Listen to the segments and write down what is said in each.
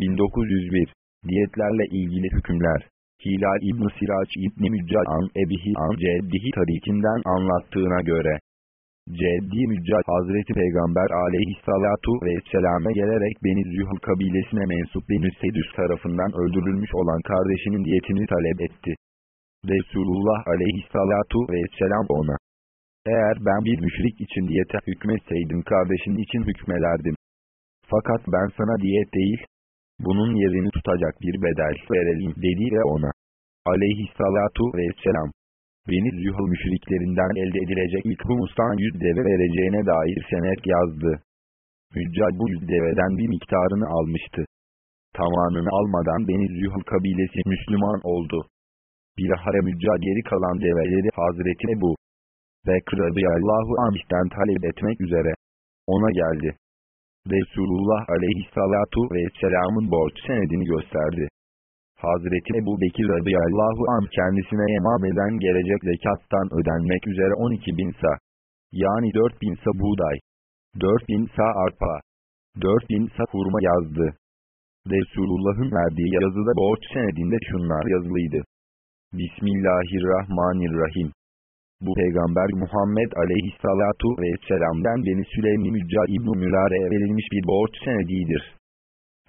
1901 Diyetlerle ilgili hükümler Hilal İbn Siraç İbn Mücca'an Ebihi An Ceddihi tarikinden anlattığına göre Ceddi Mücca Hazreti Peygamber aleyhissalatu vesselam'e gelerek Beni Zühül kabilesine mensup Beni Sedüs tarafından öldürülmüş olan kardeşinin diyetini talep etti. Resulullah aleyhissalatu vesselam ona eğer ben bir müşrik için diyete hükmetseydim kardeşin için hükmelerdim. Fakat ben sana diyet değil, bunun yerini tutacak bir bedel verelim dedi ve ona. Aleyhissalatu vesselam. Beni zühul müşriklerinden elde edilecek ilk humustan yüz deve vereceğine dair senet yazdı. Hüccal bu yüz deveden bir miktarını almıştı. Tamamını almadan Beni Zühul kabilesi Müslüman oldu. Bilahare mücca geri kalan develeri Hazreti Ebu Bekr radıyallahu anh'ten talep etmek üzere ona geldi. Resulullah aleyhissalatu vesselamın borç senedini gösterdi. Hazreti Ebu Bekir radıyallahu anh kendisine emameden gelecek zekattan ödenmek üzere 12 bin sa, yani 4 bin sa buğday, 4 bin sa arpa, 4 bin sa hurma yazdı. Resulullah'ın verdiği yazıda borç senedinde şunlar yazılıydı. Bismillahirrahmanirrahim. Bu peygamber Muhammed aleyhissalatu vesselam'dan beni Süleymi Mücca İbn-i Mülare'ye verilmiş bir borç senedidir.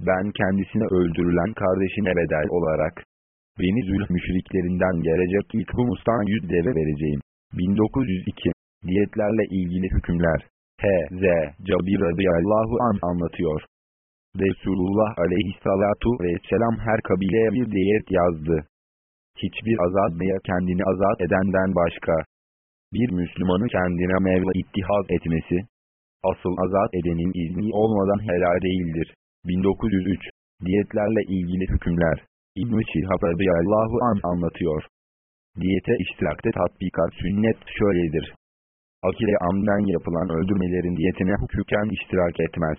Ben kendisine öldürülen kardeşine bedel olarak, beni zülh müşriklerinden gelecek ilk humustan yüz deve vereceğim. 1902 Diyetlerle ilgili hükümler H.Z. Cabir radıyallahu an anlatıyor. Resulullah aleyhissalatu vesselam her kabileye bir diyet yazdı. Hiçbir azat veya kendini azat edenden başka, bir Müslümanı kendine Mevla ittihaz etmesi, asıl azat edenin izni olmadan helal değildir. 1903 Diyetlerle ilgili hükümler İbn-i Şihab radıyallahu an anlatıyor. Diyete iştirakte tatbikat sünnet şöyledir. Akile amden yapılan öldürmelerin diyetine hukuken iştirak etmez.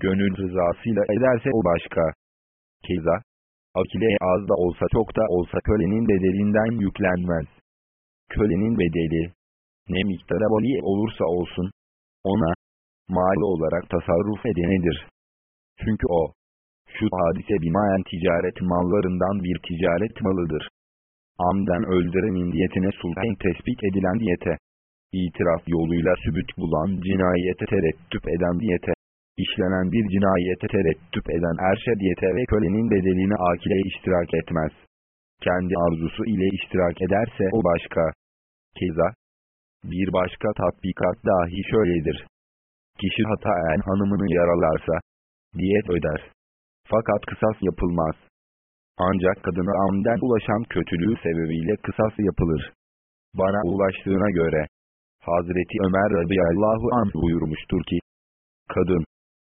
Gönül rızasıyla ederse o başka. Keza, akile az da olsa çok da olsa kölenin bedelinden yüklenmez kölenin bedeli, ne miktara bali olursa olsun, ona, mali olarak tasarruf edenedir. Çünkü o, şu hadise binaen ticaret mallarından bir ticaret malıdır. Amden öldürenin diyetine sultan tespit edilen diyete, itiraf yoluyla sübüt bulan cinayete terettüp eden diyete, işlenen bir cinayete terettüp eden erşe diyete ve kölenin bedelini akile iştirak etmez kendi arzusu ile iştirak ederse o başka. Keza, bir başka tatbikat dahi şöyledir. Kişi hataen hanımını yaralarsa, diyet öder. Fakat kısas yapılmaz. Ancak kadına amden ulaşan kötülüğü sebebiyle kısas yapılır. Bana ulaştığına göre, Hazreti Ömer radıyallahu anh buyurmuştur ki, kadın,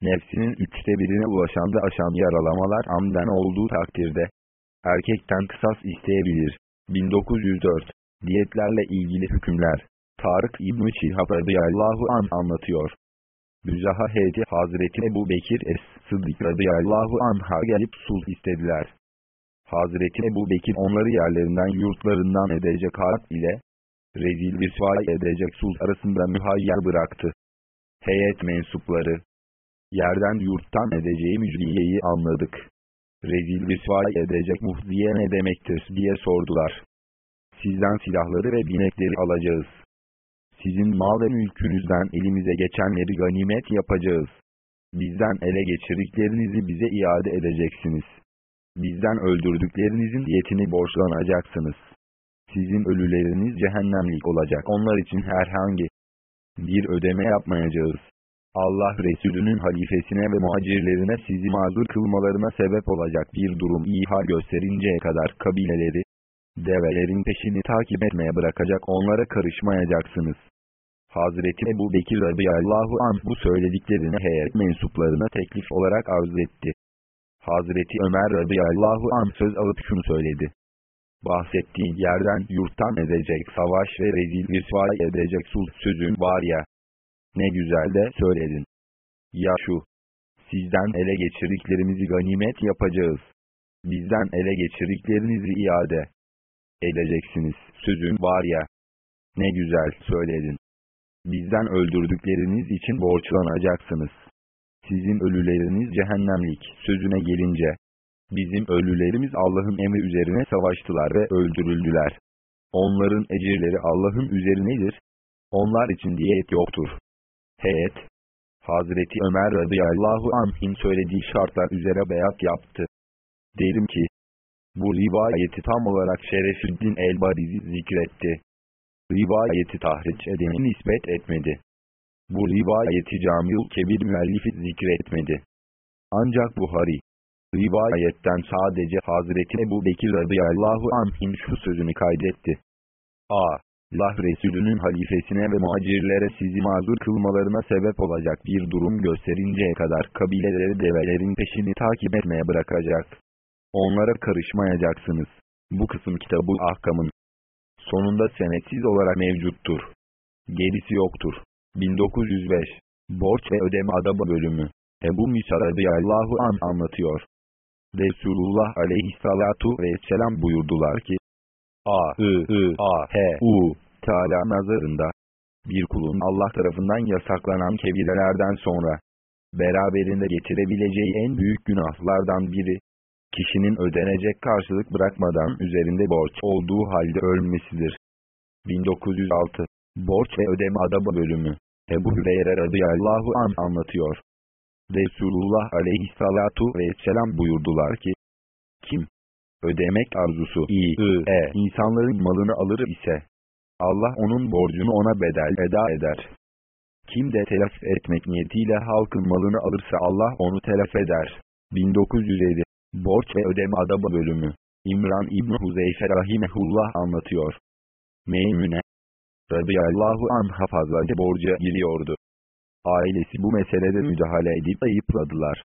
nefsinin üçte birine ulaşan da aşan yaralamalar amden olduğu takdirde, erkekten kısas isteyebilir. 1904 Diyetlerle ilgili hükümler Tarık İbn-i Şihab radıyallahu an anlatıyor. Müzaha heyeti Hazreti Ebu Bekir Es-Sıddık radıyallahu anh'a gelip sulh istediler. Hazreti Ebu Bekir onları yerlerinden yurtlarından edecek harp ile rezil bir suay edecek sulh arasında mühayyer bıraktı. Heyet mensupları yerden yurttan edeceği müjdiyeyi anladık rezil rüsvay edecek muhziye ne demektir diye sordular. Sizden silahları ve binekleri alacağız. Sizin mal ve mülkünüzden elimize geçenleri ganimet yapacağız. Bizden ele geçirdiklerinizi bize iade edeceksiniz. Bizden öldürdüklerinizin diyetini borçlanacaksınız. Sizin ölüleriniz cehennemlik olacak. Onlar için herhangi bir ödeme yapmayacağız. Allah Resulü'nün halifesine ve muhacirlerine sizi mazur kılmalarına sebep olacak bir durum iha gösterinceye kadar kabileleri, develerin peşini takip etmeye bırakacak onlara karışmayacaksınız. Hazreti Ebu Bekir radıyallahu anh bu söylediklerini heyet mensuplarına teklif olarak arz etti. Hazreti Ömer radıyallahu anh söz alıp şunu söyledi. Bahsettiğin yerden yurttan edecek savaş ve rezil bir edecek sulh sözün var ya, ne güzel de söyledin. Ya şu, sizden ele geçirdiklerimizi ganimet yapacağız. Bizden ele geçirdiklerinizi iade edeceksiniz. Sözün var ya, ne güzel söyledin. Bizden öldürdükleriniz için borçlanacaksınız. Sizin ölüleriniz cehennemlik sözüne gelince, bizim ölülerimiz Allah'ın emri üzerine savaştılar ve öldürüldüler. Onların ecirleri Allah'ın üzerinedir. Onlar için diyet yoktur. Heyet, Hazreti Ömer radıyallahu anh'in söylediği şartlar üzere beyat yaptı. Derim ki, bu rivayeti tam olarak Şerefüddin el-Barizi zikretti. Rivayeti tahriç edeni nispet etmedi. Bu rivayeti Camiul Kebir müellifi zikretmedi. Ancak Buhari, rivayetten sadece Hazreti Ebu Bekir radıyallahu anh'in şu sözünü kaydetti. A. Allah Resulü'nün halifesine ve muhacirlere sizi mazur kılmalarına sebep olacak bir durum gösterinceye kadar kabileleri develerin peşini takip etmeye bırakacak. Onlara karışmayacaksınız. Bu kısım kitabı ahkamın sonunda senetsiz olarak mevcuttur. Gerisi yoktur. 1905 Borç ve Ödeme Adabı Bölümü Ebu Musa radıyallahu an anlatıyor. Resulullah aleyhissalatu vesselam buyurdular ki, A, I, I, A, H, U, Teala nazarında, bir kulun Allah tarafından yasaklanan kebirelerden sonra, beraberinde getirebileceği en büyük günahlardan biri, kişinin ödenecek karşılık bırakmadan üzerinde borç olduğu halde ölmesidir. 1906 Borç ve Ödeme Adabı Bölümü Ebu Hüreyre radıyallahu an anlatıyor. Resulullah aleyhissalatu vesselam buyurdular ki, ödemek arzusu iyi, e, insanların malını alır ise, Allah onun borcunu ona bedel eda eder. Kim de telaf etmek niyetiyle halkın malını alırsa Allah onu telaf eder. 1907 Borç ve Ödeme Adabı Bölümü İmran İbn Huzeyfe Rahimehullah anlatıyor. Meymüne radıyallahu anha fazlaca borca giriyordu. Ailesi bu meselede müdahale edip ayıpladılar.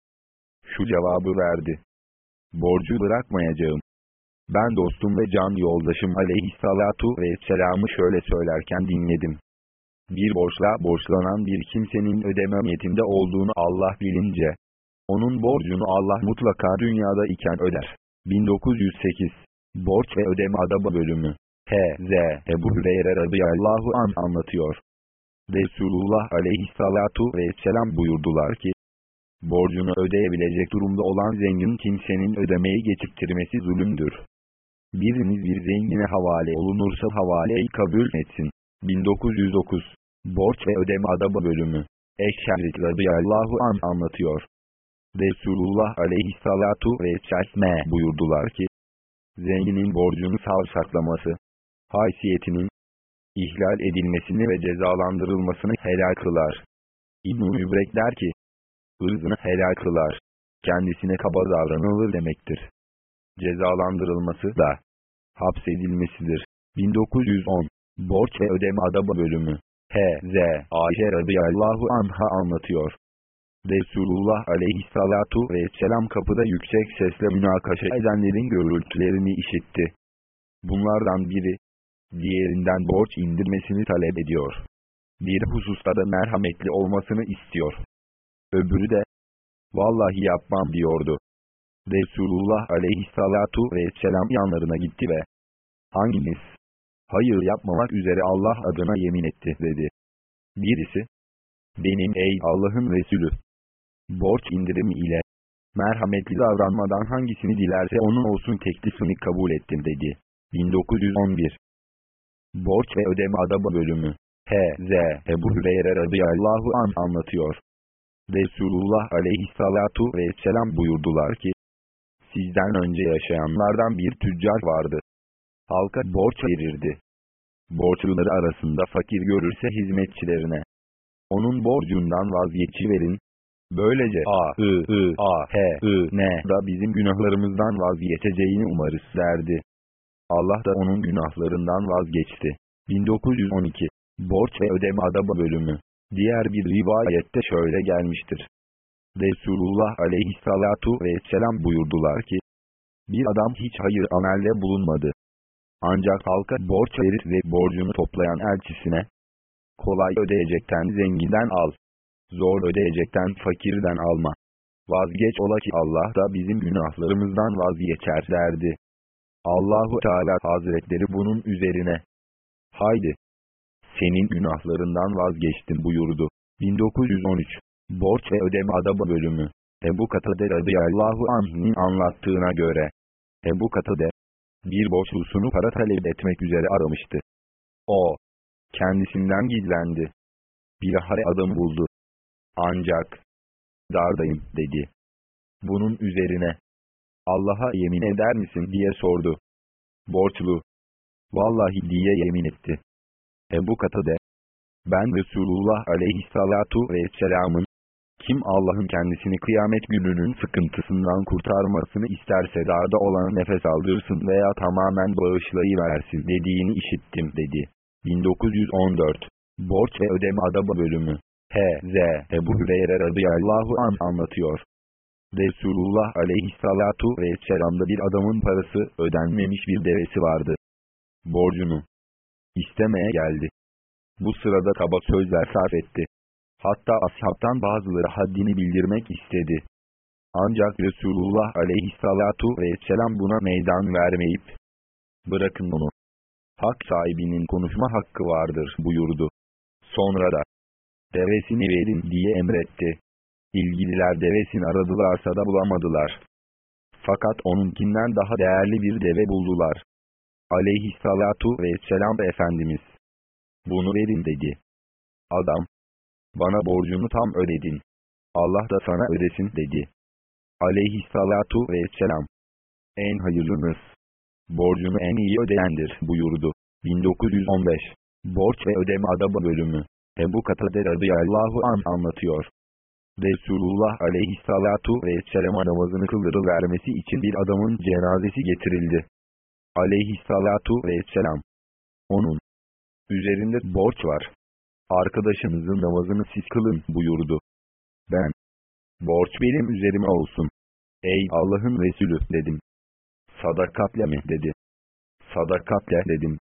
Şu cevabı verdi. Borcu bırakmayacağım. Ben dostum ve can yoldaşım aleyhissalatu vesselam'ı şöyle söylerken dinledim. Bir borçla borçlanan bir kimsenin ödeme niyetinde olduğunu Allah bilince, onun borcunu Allah mutlaka dünyada iken öder. 1908 Borç ve Ödeme Adabı Bölümü H.Z. Ebu Hüreyre radıyallahu an anlatıyor. Resulullah aleyhissalatu vesselam buyurdular ki, borcunu ödeyebilecek durumda olan zengin kimsenin ödemeyi geçiktirmesi zulümdür. Biriniz bir zengine havale olunursa havaleyi kabul etsin. 1909 Borç ve Ödeme Adabı Bölümü Eşşerik radıyallahu an anlatıyor. Resulullah aleyhissalatu vesselam buyurdular ki, zenginin borcunu savsaklaması, haysiyetinin ihlal edilmesini ve cezalandırılmasını helal kılar. İbn-i der ki, ırzını helal kılar, kendisine kaba davranılır demektir. Cezalandırılması da, hapsedilmesidir. 1910 Borç ve Ödeme Adabı Bölümü H.Z. Ayşe radıyallahu anha anlatıyor. Resulullah aleyhissalatu vesselam kapıda yüksek sesle münakaşa edenlerin gürültülerini işitti. Bunlardan biri, diğerinden borç indirmesini talep ediyor. Bir hususta da merhametli olmasını istiyor. Öbürü de, vallahi yapmam diyordu. Resulullah aleyhissalatu vesselam yanlarına gitti ve, hanginiz, hayır yapmamak üzere Allah adına yemin etti dedi. Birisi, benim ey Allah'ın Resulü, borç indirimi ile, merhametli davranmadan hangisini dilerse onun olsun teklifini kabul ettim dedi. 1911 Borç ve Ödeme Adabı Bölümü H.Z. Ebu Hüreyre radıyallahu an anlatıyor. Resulullah aleyhissalatu vesselam buyurdular ki, Sizden önce yaşayanlardan bir tüccar vardı. Halka borç verirdi. Borçluları arasında fakir görürse hizmetçilerine. Onun borcundan vazgeçiverin. Böylece A, I, I, A, H, I, N da bizim günahlarımızdan vazgeçeceğini umarız derdi. Allah da onun günahlarından vazgeçti. 1912 Borç ve Ödeme Adabı Bölümü Diğer bir rivayette şöyle gelmiştir. Resulullah aleyhissalatu vesselam buyurdular ki, bir adam hiç hayır amelde bulunmadı. Ancak halka borç verir ve borcunu toplayan elçisine, kolay ödeyecekten zenginden al, zor ödeyecekten fakirden alma. Vazgeç ola ki Allah da bizim günahlarımızdan vazgeçer derdi. Allahu Teala Hazretleri bunun üzerine, haydi, senin günahlarından vazgeçtim buyurdu. 1913 Borç ve ödeme adabı bölümü. Ebu Katade radıyallahu anh'ın anlattığına göre, Ebu Katade, bir borçlusunu para talep etmek üzere aramıştı. O, kendisinden gizlendi. Bilahare adam buldu. Ancak, dardayım dedi. Bunun üzerine, Allah'a yemin eder misin diye sordu. Borçlu, vallahi diye yemin etti. Ebu Katade, ben Resulullah aleyhissalatu vesselamın, kim Allah'ın kendisini kıyamet gününün sıkıntısından kurtarmasını isterse darda olan nefes aldırsın veya tamamen bağışlayıversin dediğini işittim dedi. 1914 Borç ve Ödeme Adabı Bölümü H.Z. Ebu Hüreyre radıyallahu an anlatıyor. Resulullah aleyhissalatu vesselam'da bir adamın parası ödenmemiş bir devesi vardı. Borcunu istemeye geldi. Bu sırada kaba sözler sarf etti. Hatta ashabtan bazıları haddini bildirmek istedi. Ancak Resulullah aleyhissalatu vesselam buna meydan vermeyip, bırakın onu. Hak sahibinin konuşma hakkı vardır buyurdu. Sonra da, devesini verin diye emretti. İlgililer devesini aradılarsa da bulamadılar. Fakat onunkinden daha değerli bir deve buldular. Aleyhissalatu vesselam Efendimiz, bunu verin dedi. Adam, bana borcunu tam ödedin. Allah da sana ödesin dedi. Aleyhissalatu vesselam. En hayırlınız. Borcunu en iyi ödeyendir buyurdu. 1915. Borç ve ödeme adabı bölümü. Ebu Katade radıyallahu an anlatıyor. Resulullah aleyhissalatu vesselam'a namazını vermesi için bir adamın cenazesi getirildi. Aleyhissalatu vesselam. Onun üzerinde borç var arkadaşınızın namazını siz kılın buyurdu. Ben, borç benim üzerime olsun. Ey Allah'ın Resulü dedim. Sadakatle mi dedi. Sadakatle dedim.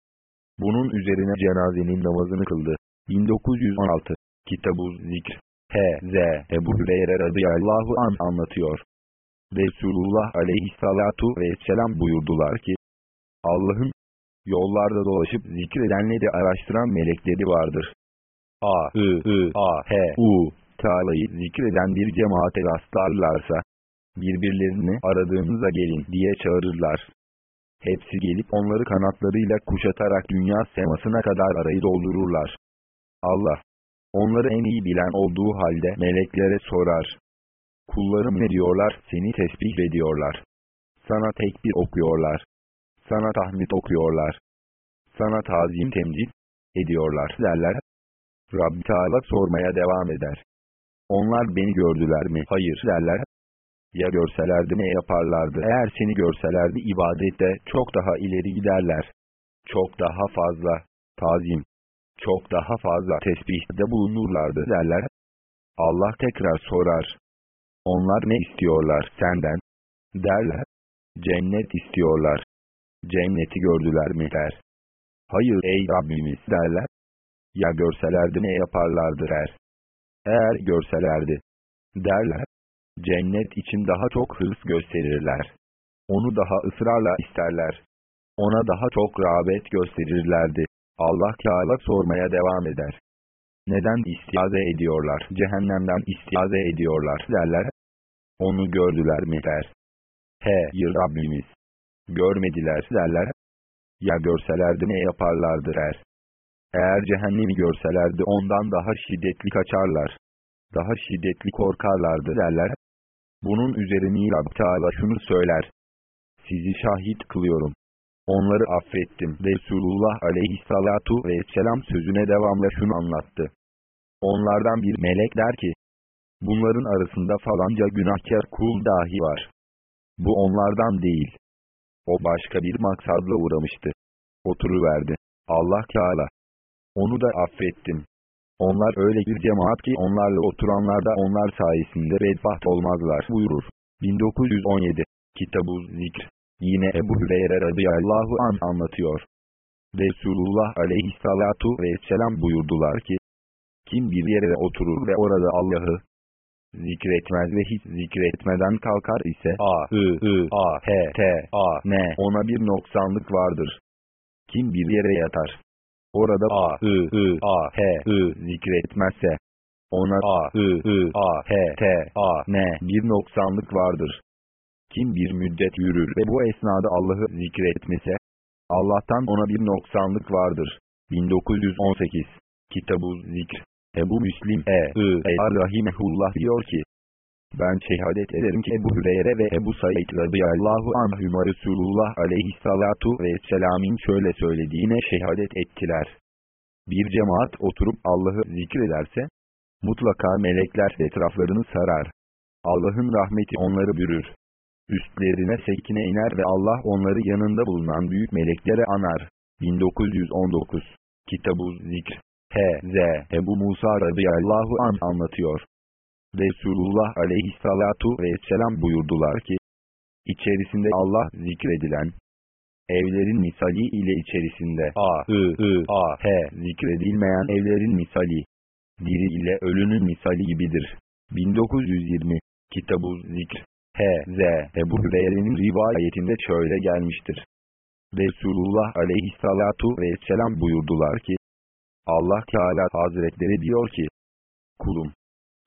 Bunun üzerine cenazenin namazını kıldı. 1916 Kitab-ı Zikr H.Z. Ebu Hüreyre radıyallahu an anlatıyor. Resulullah aleyhissalatu vesselam buyurdular ki, Allah'ın, yollarda dolaşıp zikredenleri araştıran melekleri vardır. A, I, I, A, H, U, Teala'yı zikreden bir cemaate rastlarlarsa, birbirlerini aradığınıza gelin diye çağırırlar. Hepsi gelip onları kanatlarıyla kuşatarak dünya semasına kadar arayı doldururlar. Allah, onları en iyi bilen olduğu halde meleklere sorar. Kullarım ne diyorlar? Seni tesbih ediyorlar. Sana tekbir okuyorlar. Sana tahmid okuyorlar. Sana tazim temcid ediyorlar derler. Rabbi Teala sormaya devam eder. Onlar beni gördüler mi? Hayır derler. Ya görselerdi ne yaparlardı? Eğer seni görselerdi ibadette çok daha ileri giderler. Çok daha fazla tazim, çok daha fazla tesbihde bulunurlardı derler. Allah tekrar sorar. Onlar ne istiyorlar senden? Derler. Cennet istiyorlar. Cenneti gördüler mi der. Hayır ey Rabbimiz derler. Ya görselerdi ne yaparlardı der. Eğer görselerdi, derler, cennet için daha çok hırs gösterirler. Onu daha ısrarla isterler. Ona daha çok rağbet gösterirlerdi. Allah Teala sormaya devam eder. Neden istiaze ediyorlar? Cehennemden istiaze ediyorlar derler. Onu gördüler mi der. He Rabbimiz. Görmediler derler. Ya görselerdi ne yaparlardı der. Eğer cehennemi görselerdi ondan daha şiddetli kaçarlar. Daha şiddetli korkarlardı derler. Bunun üzerine Rab Teala şunu söyler. Sizi şahit kılıyorum. Onları affettim. Resulullah aleyhissalatu vesselam sözüne devamla şunu anlattı. Onlardan bir melek der ki, bunların arasında falanca günahkar kul dahi var. Bu onlardan değil. O başka bir maksadla uğramıştı. Oturuverdi. Allah Teala, onu da affettim. Onlar öyle bir cemaat ki onlarla oturanlar da onlar sayesinde bedbaht olmazlar buyurur. 1917 Kitab-ı Zikr Yine Ebu Hüreyre radıyallahu an anlatıyor. Resulullah aleyhissalatu vesselam buyurdular ki, kim bir yere oturur ve orada Allah'ı zikretmez ve hiç zikretmeden kalkar ise A, I, I, A, H, T, A, N ona bir noksanlık vardır. Kim bir yere yatar Orada A, I, I, A, H, I zikretmezse, Ona a, ı, ı, a, h, t, a, n bir noksanlık vardır. Kim bir müddet yürür ve bu esnada Allah'ı zikretmese, Allah'tan ona bir noksanlık vardır. 1918 Kitab-ı Zikr Ebu Müslim e, I, e diyor ki, ben şehadet ederim ki Ebu Hüreyre ve Ebu Said radıyallahu anhüma Resulullah aleyhissalatu vesselam'in şöyle söylediğine şehadet ettiler. Bir cemaat oturup Allah'ı zikrederse, mutlaka melekler etraflarını sarar. Allah'ın rahmeti onları bürür. Üstlerine sekine iner ve Allah onları yanında bulunan büyük meleklere anar. 1919 Kitab-ı Zikr H.Z. Ebu Musa radıyallahu an anlatıyor. Resulullah aleyhissalatu vesselam buyurdular ki, içerisinde Allah zikredilen, evlerin misali ile içerisinde a, ı, ı, a, h zikredilmeyen evlerin misali, diri ile ölünün misali gibidir. 1920 Kitab-ı Zikr H.Z. Ebu Hüreyre'nin rivayetinde şöyle gelmiştir. Resulullah aleyhissalatu vesselam buyurdular ki, Allah Teala Hazretleri diyor ki, kulum,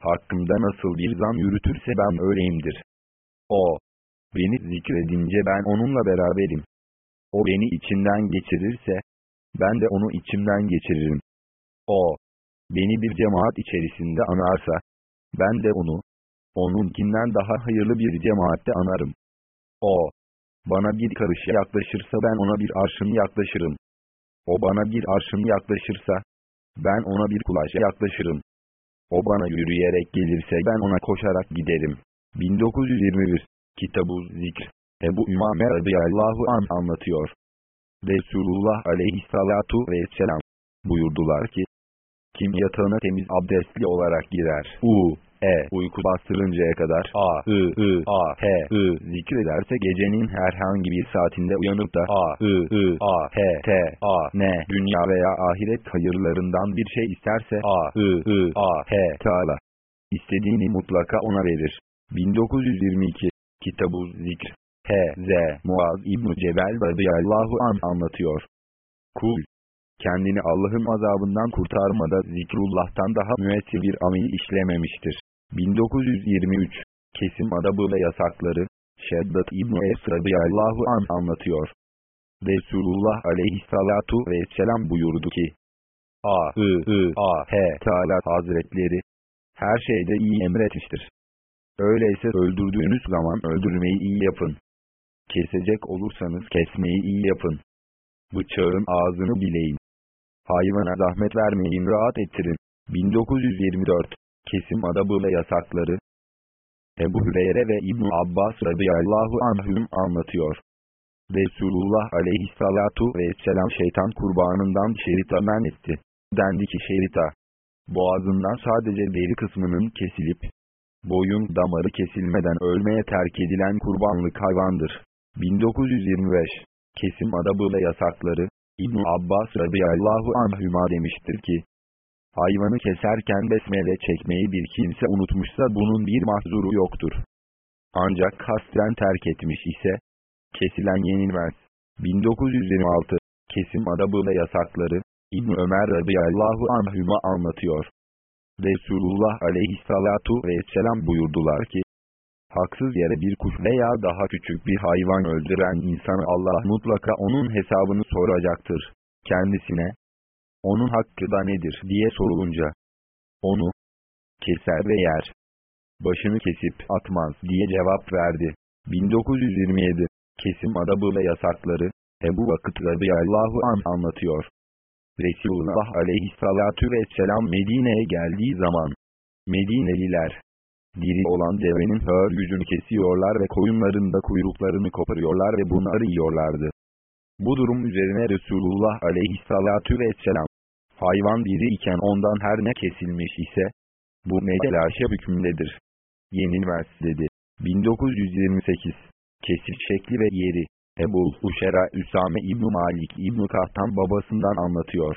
hakkımda nasıl bir zan yürütürse ben öyleyimdir. O, beni zikredince ben onunla beraberim. O beni içinden geçirirse, ben de onu içimden geçiririm. O, beni bir cemaat içerisinde anarsa, ben de onu, onunkinden daha hayırlı bir cemaatte anarım. O, bana bir karış yaklaşırsa ben ona bir arşın yaklaşırım. O bana bir arşın yaklaşırsa, ben ona bir kulaç yaklaşırım. O bana yürüyerek gelirse ben ona koşarak giderim. 1921 Kitab-ı Zikr Ebu Ümame radıyallahu an anlatıyor. Resulullah aleyhissalatu vesselam buyurdular ki, kim yatağına temiz abdestli olarak girer, u, e, uyku bastırıncaya kadar. A, ı, ı, a, h, ı zikrederse gecenin herhangi bir saatinde uyanıp da a, ı, ı, a, h, t, a, n. Dünya veya ahiret hayırlarından bir şey isterse a, ı, ı, a, h, teala istediğini mutlaka ona verir. 1922 Kitab-ı Zikr. H.Z. Muaz İbn-i Cebel radıyallahu an anlatıyor. Kul, kendini Allah'ın azabından kurtarmada zikrullah'tan daha müessir bir amel işlememiştir. 1923 Kesim adabı ve yasakları Şeddat İbn-i Es radıyallahu an anlatıyor. Resulullah aleyhissalatu vesselam buyurdu ki A, I, I, A, H, Teala Hazretleri her şeyde iyi emretmiştir. Öyleyse öldürdüğünüz zaman öldürmeyi iyi yapın. Kesecek olursanız kesmeyi iyi yapın. Bıçağın ağzını bileyin. Hayvana zahmet vermeyin rahat ettirin. 1924 Kesim adabı ve yasakları Ebu Hüreyre ve İbn Abbas radıyallahu anhüm anlatıyor. Resulullah aleyhissalatu vesselam şeytan kurbanından şerita men etti. Dendi ki şerita, boğazından sadece deri kısmının kesilip, boyun damarı kesilmeden ölmeye terk edilen kurbanlık hayvandır. 1925 Kesim adabı ve yasakları İbn Abbas radıyallahu anhüma demiştir ki, hayvanı keserken besmele çekmeyi bir kimse unutmuşsa bunun bir mahzuru yoktur. Ancak kasten terk etmiş ise, kesilen yenilmez. 1926 Kesim adabı ve yasakları İbn Ömer radıyallahu anhüma anlatıyor. Resulullah aleyhissalatu vesselam buyurdular ki, haksız yere bir kuş veya daha küçük bir hayvan öldüren insanı Allah mutlaka onun hesabını soracaktır. Kendisine, onun hakkı da nedir diye sorulunca, onu keser ve yer. Başını kesip atmaz diye cevap verdi. 1927 Kesim adabı ve yasakları Ebu Vakıt radıyallahu an anlatıyor. Resulullah aleyhissalatu vesselam Medine'ye geldiği zaman Medineliler diri olan devenin hör gücünü kesiyorlar ve koyunların da kuyruklarını koparıyorlar ve bunları yiyorlardı. Bu durum üzerine Resulullah aleyhissalatu vesselam, hayvan diri iken ondan her ne kesilmiş ise, bu medelaşe hükmündedir. Yenilmez dedi. 1928 Kesik şekli ve yeri Ebu Uşera Üsame İbn Malik İbn Kahtan babasından anlatıyor.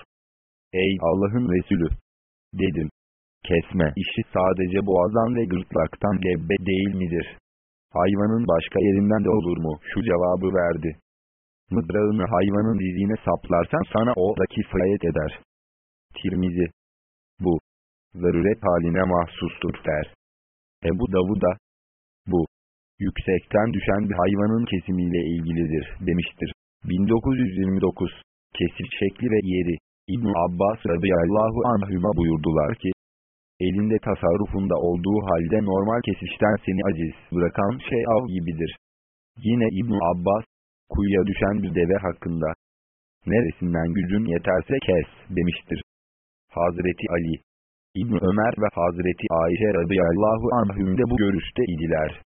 Ey Allah'ın Resulü! Dedim. Kesme işi sadece boğazdan ve gırtlaktan lebbe değil midir? Hayvanın başka yerinden de olur mu? Şu cevabı verdi. Mıdrağını hayvanın dizine saplarsan sana o da kifayet eder. Tirmizi. Bu. zaruret haline mahsustur der. Ebu Davud'a, bu, yüksekten düşen bir hayvanın kesimiyle ilgilidir demiştir. 1929, kesif şekli ve yeri, İbn Abbas radıyallahu anhüma buyurdular ki, elinde tasarrufunda olduğu halde normal kesişten seni aciz bırakan şey av gibidir. Yine İbn Abbas, kuyuya düşen bir deve hakkında, neresinden gücün yeterse kes demiştir. Hazreti Ali, İbn Ömer ve Hazreti Ayşe radıyallahu anhüm de bu görüşte idiler.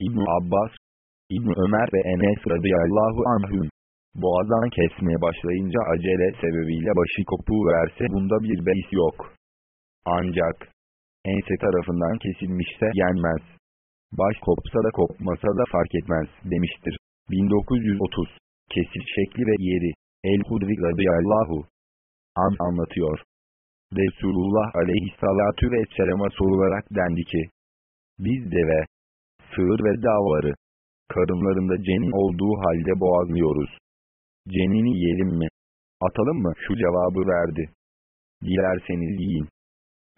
İbn Abbas, İbn Ömer ve Enes radıyallahu anhüm, boğazdan kesmeye başlayınca acele sebebiyle başı kopuğu verse bunda bir beis yok. Ancak, ense tarafından kesilmişse yenmez. Baş kopsa da kopmasa da fark etmez demiştir. 1930, kesit şekli ve yeri, El-Hudri radıyallahu an anlatıyor. Resulullah aleyhissalatü vesselama sorularak dendi ki, biz deve, sığır ve davarı, karınlarında cenin olduğu halde boğazlıyoruz. Cenini yiyelim mi? Atalım mı? Şu cevabı verdi. Dilerseniz yiyin.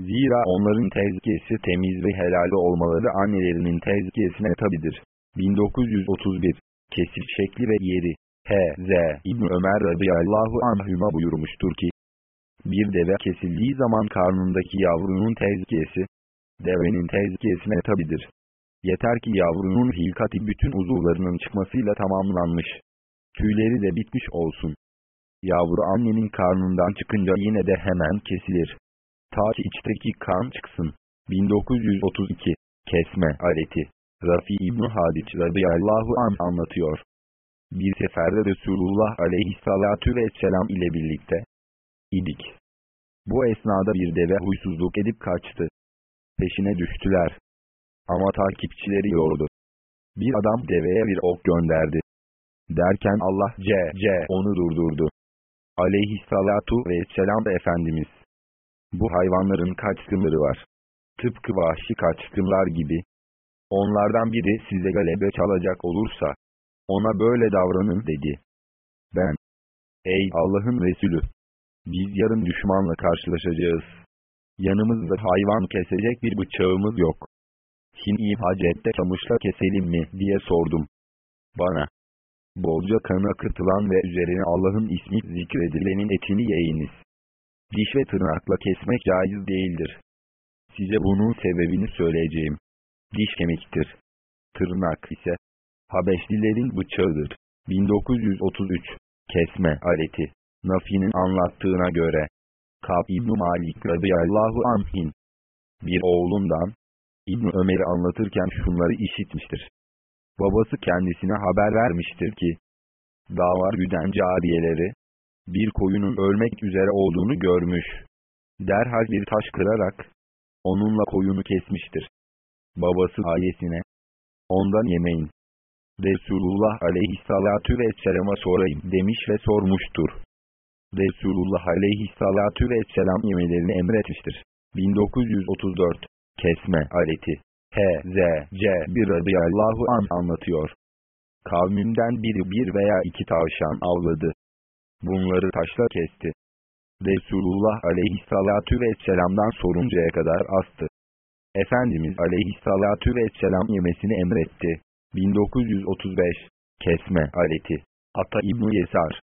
Zira onların tezkiyesi temiz ve helal olmaları annelerinin tezkiyesine tabidir. 1931 Kesif şekli ve yeri H.Z. İbn Ömer radıyallahu anhüma buyurmuştur ki, bir deve kesildiği zaman karnındaki yavrunun tezkiyesi, devenin tezkiyesine tabidir. Yeter ki yavrunun hilkati bütün uzuvlarının çıkmasıyla tamamlanmış. Tüyleri de bitmiş olsun. Yavru annenin karnından çıkınca yine de hemen kesilir. Ta ki içteki kan çıksın. 1932 Kesme aleti Rafi İbn Hadiç radıyallahu an anlatıyor. Bir seferde Resulullah aleyhissalatu vesselam ile birlikte idik. Bu esnada bir deve huysuzluk edip kaçtı. Peşine düştüler. Ama takipçileri yordu. Bir adam deveye bir ok gönderdi. Derken Allah C. C. onu durdurdu. Aleyhissalatu vesselam Efendimiz bu hayvanların kaçkınları var. Tıpkı vahşi kaçkınlar gibi. Onlardan biri size galebe çalacak olursa, ona böyle davranın dedi. Ben, ey Allah'ın Resulü, biz yarın düşmanla karşılaşacağız. Yanımızda hayvan kesecek bir bıçağımız yok. Hin-i hacette çamışla keselim mi diye sordum. Bana, bolca kanı akıtılan ve üzerine Allah'ın ismi zikredilenin etini yiyiniz diş ve tırnakla kesmek caiz değildir. Size bunun sebebini söyleyeceğim. Diş kemiktir. Tırnak ise Habeşlilerin bıçağıdır. 1933 Kesme aleti Nafi'nin anlattığına göre Kab İbn Malik radıyallahu anhin bir oğlundan İbn Ömer'i anlatırken şunları işitmiştir. Babası kendisine haber vermiştir ki, davar güden cariyeleri, bir koyunun ölmek üzere olduğunu görmüş. Derhal bir taş kırarak, onunla koyunu kesmiştir. Babası ayesine, ondan yemeyin. Resulullah aleyhissalatu vesselama sorayım demiş ve sormuştur. Resulullah aleyhissalatu vesselam yemelerini emretmiştir. 1934 Kesme aleti H.Z. C. bir radıyallahu an anlatıyor. Kavmimden biri bir veya iki tavşan avladı. Bunları taşla kesti. Resulullah aleyhissalatu vesselam'dan soruncaya kadar astı. Efendimiz aleyhissalatu vesselam yemesini emretti. 1935 Kesme aleti Ata İbni Yesar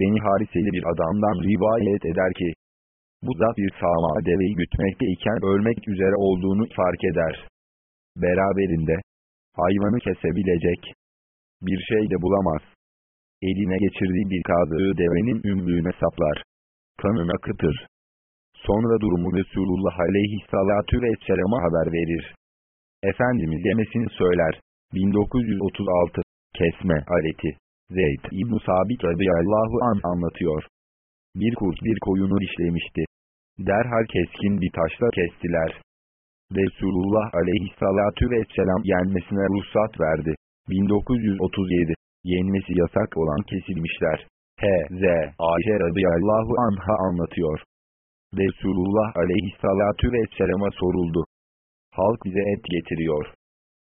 Beni hariseli bir adamdan rivayet eder ki, bu zat bir sağma deveyi gütmekte iken ölmek üzere olduğunu fark eder. Beraberinde, hayvanı kesebilecek bir şey de bulamaz eline geçirdiği bir kazığı devenin ümlüğüne saplar. Kanına kıtır. Sonra durumu Resulullah aleyhissalatu vesselama haber verir. Efendimiz yemesini söyler. 1936 Kesme aleti Zeyd İbn Sabit radıyallahu an anlatıyor. Bir kurt bir koyunu dişlemişti. Derhal keskin bir taşla kestiler. Resulullah aleyhissalatu vesselam yenmesine ruhsat verdi. 1937 yenmesi yasak olan kesilmişler. H.Z. Ayşe radıyallahu anha anlatıyor. Resulullah aleyhissalatu vesselama soruldu. Halk bize et getiriyor.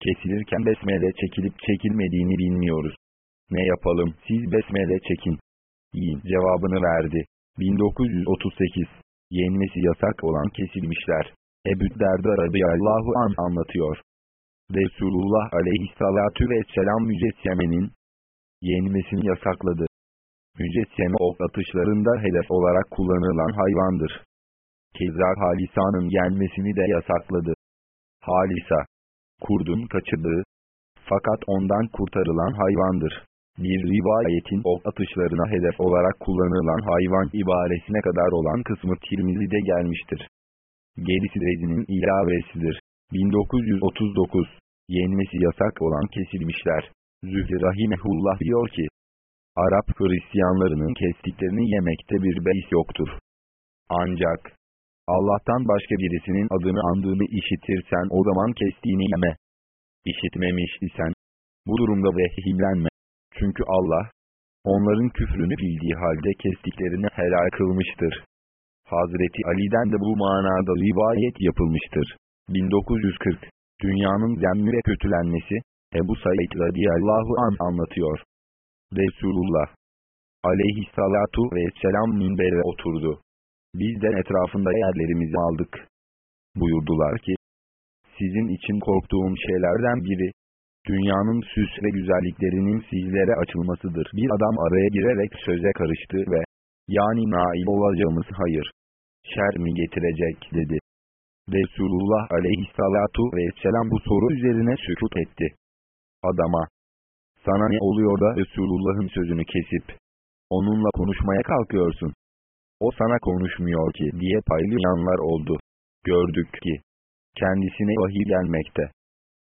Kesilirken besmele çekilip çekilmediğini bilmiyoruz. Ne yapalım siz besmele çekin. Yiyin cevabını verdi. 1938 yenmesi yasak olan kesilmişler. Ebu Derda radıyallahu an anlatıyor. Resulullah aleyhissalatu vesselam mücessemenin yenmesini yasakladı. Mücesseme ok atışlarında hedef olarak kullanılan hayvandır. Keza Halisa'nın gelmesini de yasakladı. Halisa, kurdun kaçırdığı, fakat ondan kurtarılan hayvandır. Bir rivayetin ok atışlarına hedef olarak kullanılan hayvan ibaresine kadar olan kısmı Tirmizi'de gelmiştir. Gerisi Rezi'nin ilavesidir. 1939 Yenmesi yasak olan kesilmişler. Zühri Rahimehullah diyor ki, Arap Hristiyanlarının kestiklerini yemekte bir beis yoktur. Ancak, Allah'tan başka birisinin adını andığını işitirsen o zaman kestiğini yeme. İşitmemiş isen, bu durumda vehimlenme. Çünkü Allah, onların küfrünü bildiği halde kestiklerini helal kılmıştır. Hazreti Ali'den de bu manada rivayet yapılmıştır. 1940 Dünyanın zemmi ve kötülenmesi, Ebu Said radiyallahu an anlatıyor. Resulullah aleyhissalatu vesselam minbere oturdu. Biz de etrafında yerlerimizi aldık. Buyurdular ki, sizin için korktuğum şeylerden biri, dünyanın süs ve güzelliklerinin sizlere açılmasıdır. Bir adam araya girerek söze karıştı ve, yani nail olacağımız hayır, şer mi getirecek dedi. Resulullah aleyhissalatu vesselam bu soru üzerine sükut etti. Adama, sana ne oluyor da Resulullah'ın sözünü kesip, onunla konuşmaya kalkıyorsun. O sana konuşmuyor ki diye paylayanlar oldu. Gördük ki, kendisine vahiy gelmekte.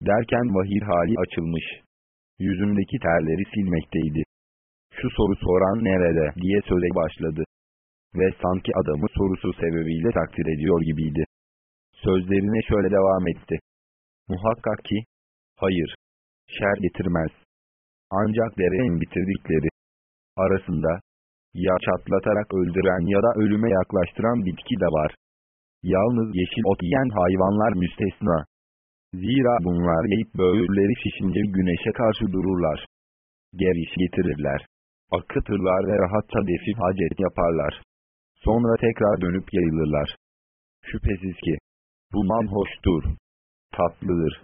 Derken vahiy hali açılmış. Yüzündeki terleri silmekteydi. Şu soru soran nerede diye söze başladı. Ve sanki adamı sorusu sebebiyle takdir ediyor gibiydi. Sözlerine şöyle devam etti. Muhakkak ki, hayır, şer getirmez. Ancak derenin bitirdikleri arasında, ya çatlatarak öldüren ya da ölüme yaklaştıran bitki de var. Yalnız yeşil ot yiyen hayvanlar müstesna. Zira bunlar yiyip böğürleri şişince güneşe karşı dururlar. Geriş getirirler. Akıtırlar ve rahatça defi hacet yaparlar. Sonra tekrar dönüp yayılırlar. Şüphesiz ki, bu mal hoştur, tatlıdır.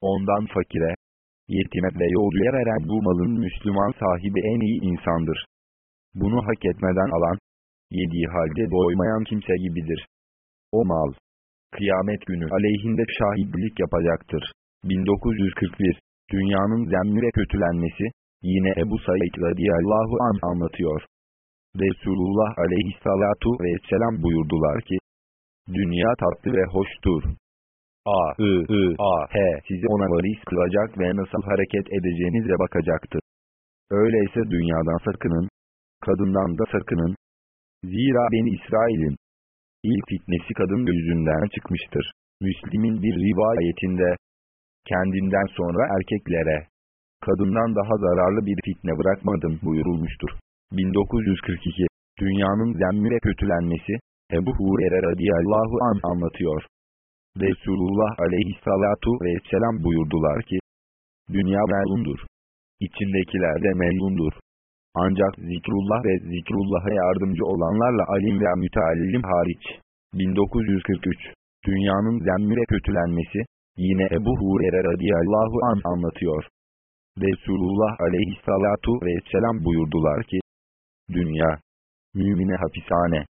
Ondan fakire, yetime ve yolcuya veren bu malın Müslüman sahibi en iyi insandır. Bunu hak etmeden alan, yediği halde doymayan kimse gibidir. O mal, kıyamet günü aleyhinde şahitlik yapacaktır. 1941 Dünyanın zemmi ve kötülenmesi, yine Ebu Said radiyallahu an anlatıyor. Resulullah aleyhissalatu vesselam buyurdular ki, Dünya tatlı ve hoştur. A, I, I, A, H sizi ona varis kılacak ve nasıl hareket edeceğinize bakacaktır. Öyleyse dünyadan sakının, kadından da sakının. Zira beni İsrail'in ilk fitnesi kadın yüzünden çıkmıştır. Müslim'in bir rivayetinde, kendinden sonra erkeklere, kadından daha zararlı bir fitne bırakmadım buyurulmuştur. 1942 Dünyanın zemmi ve kötülenmesi, Ebu Hurer'e radiyallahu an anlatıyor. Resulullah aleyhissalatu vesselam buyurdular ki, Dünya melundur. İçindekiler de melundur. Ancak zikrullah ve zikrullah'a yardımcı olanlarla alim ve müteallim hariç. 1943 Dünyanın zemmi ve kötülenmesi, yine Ebu Hurer'e radiyallahu an anlatıyor. Resulullah aleyhissalatu vesselam buyurdular ki, Dünya, mümine hapishane,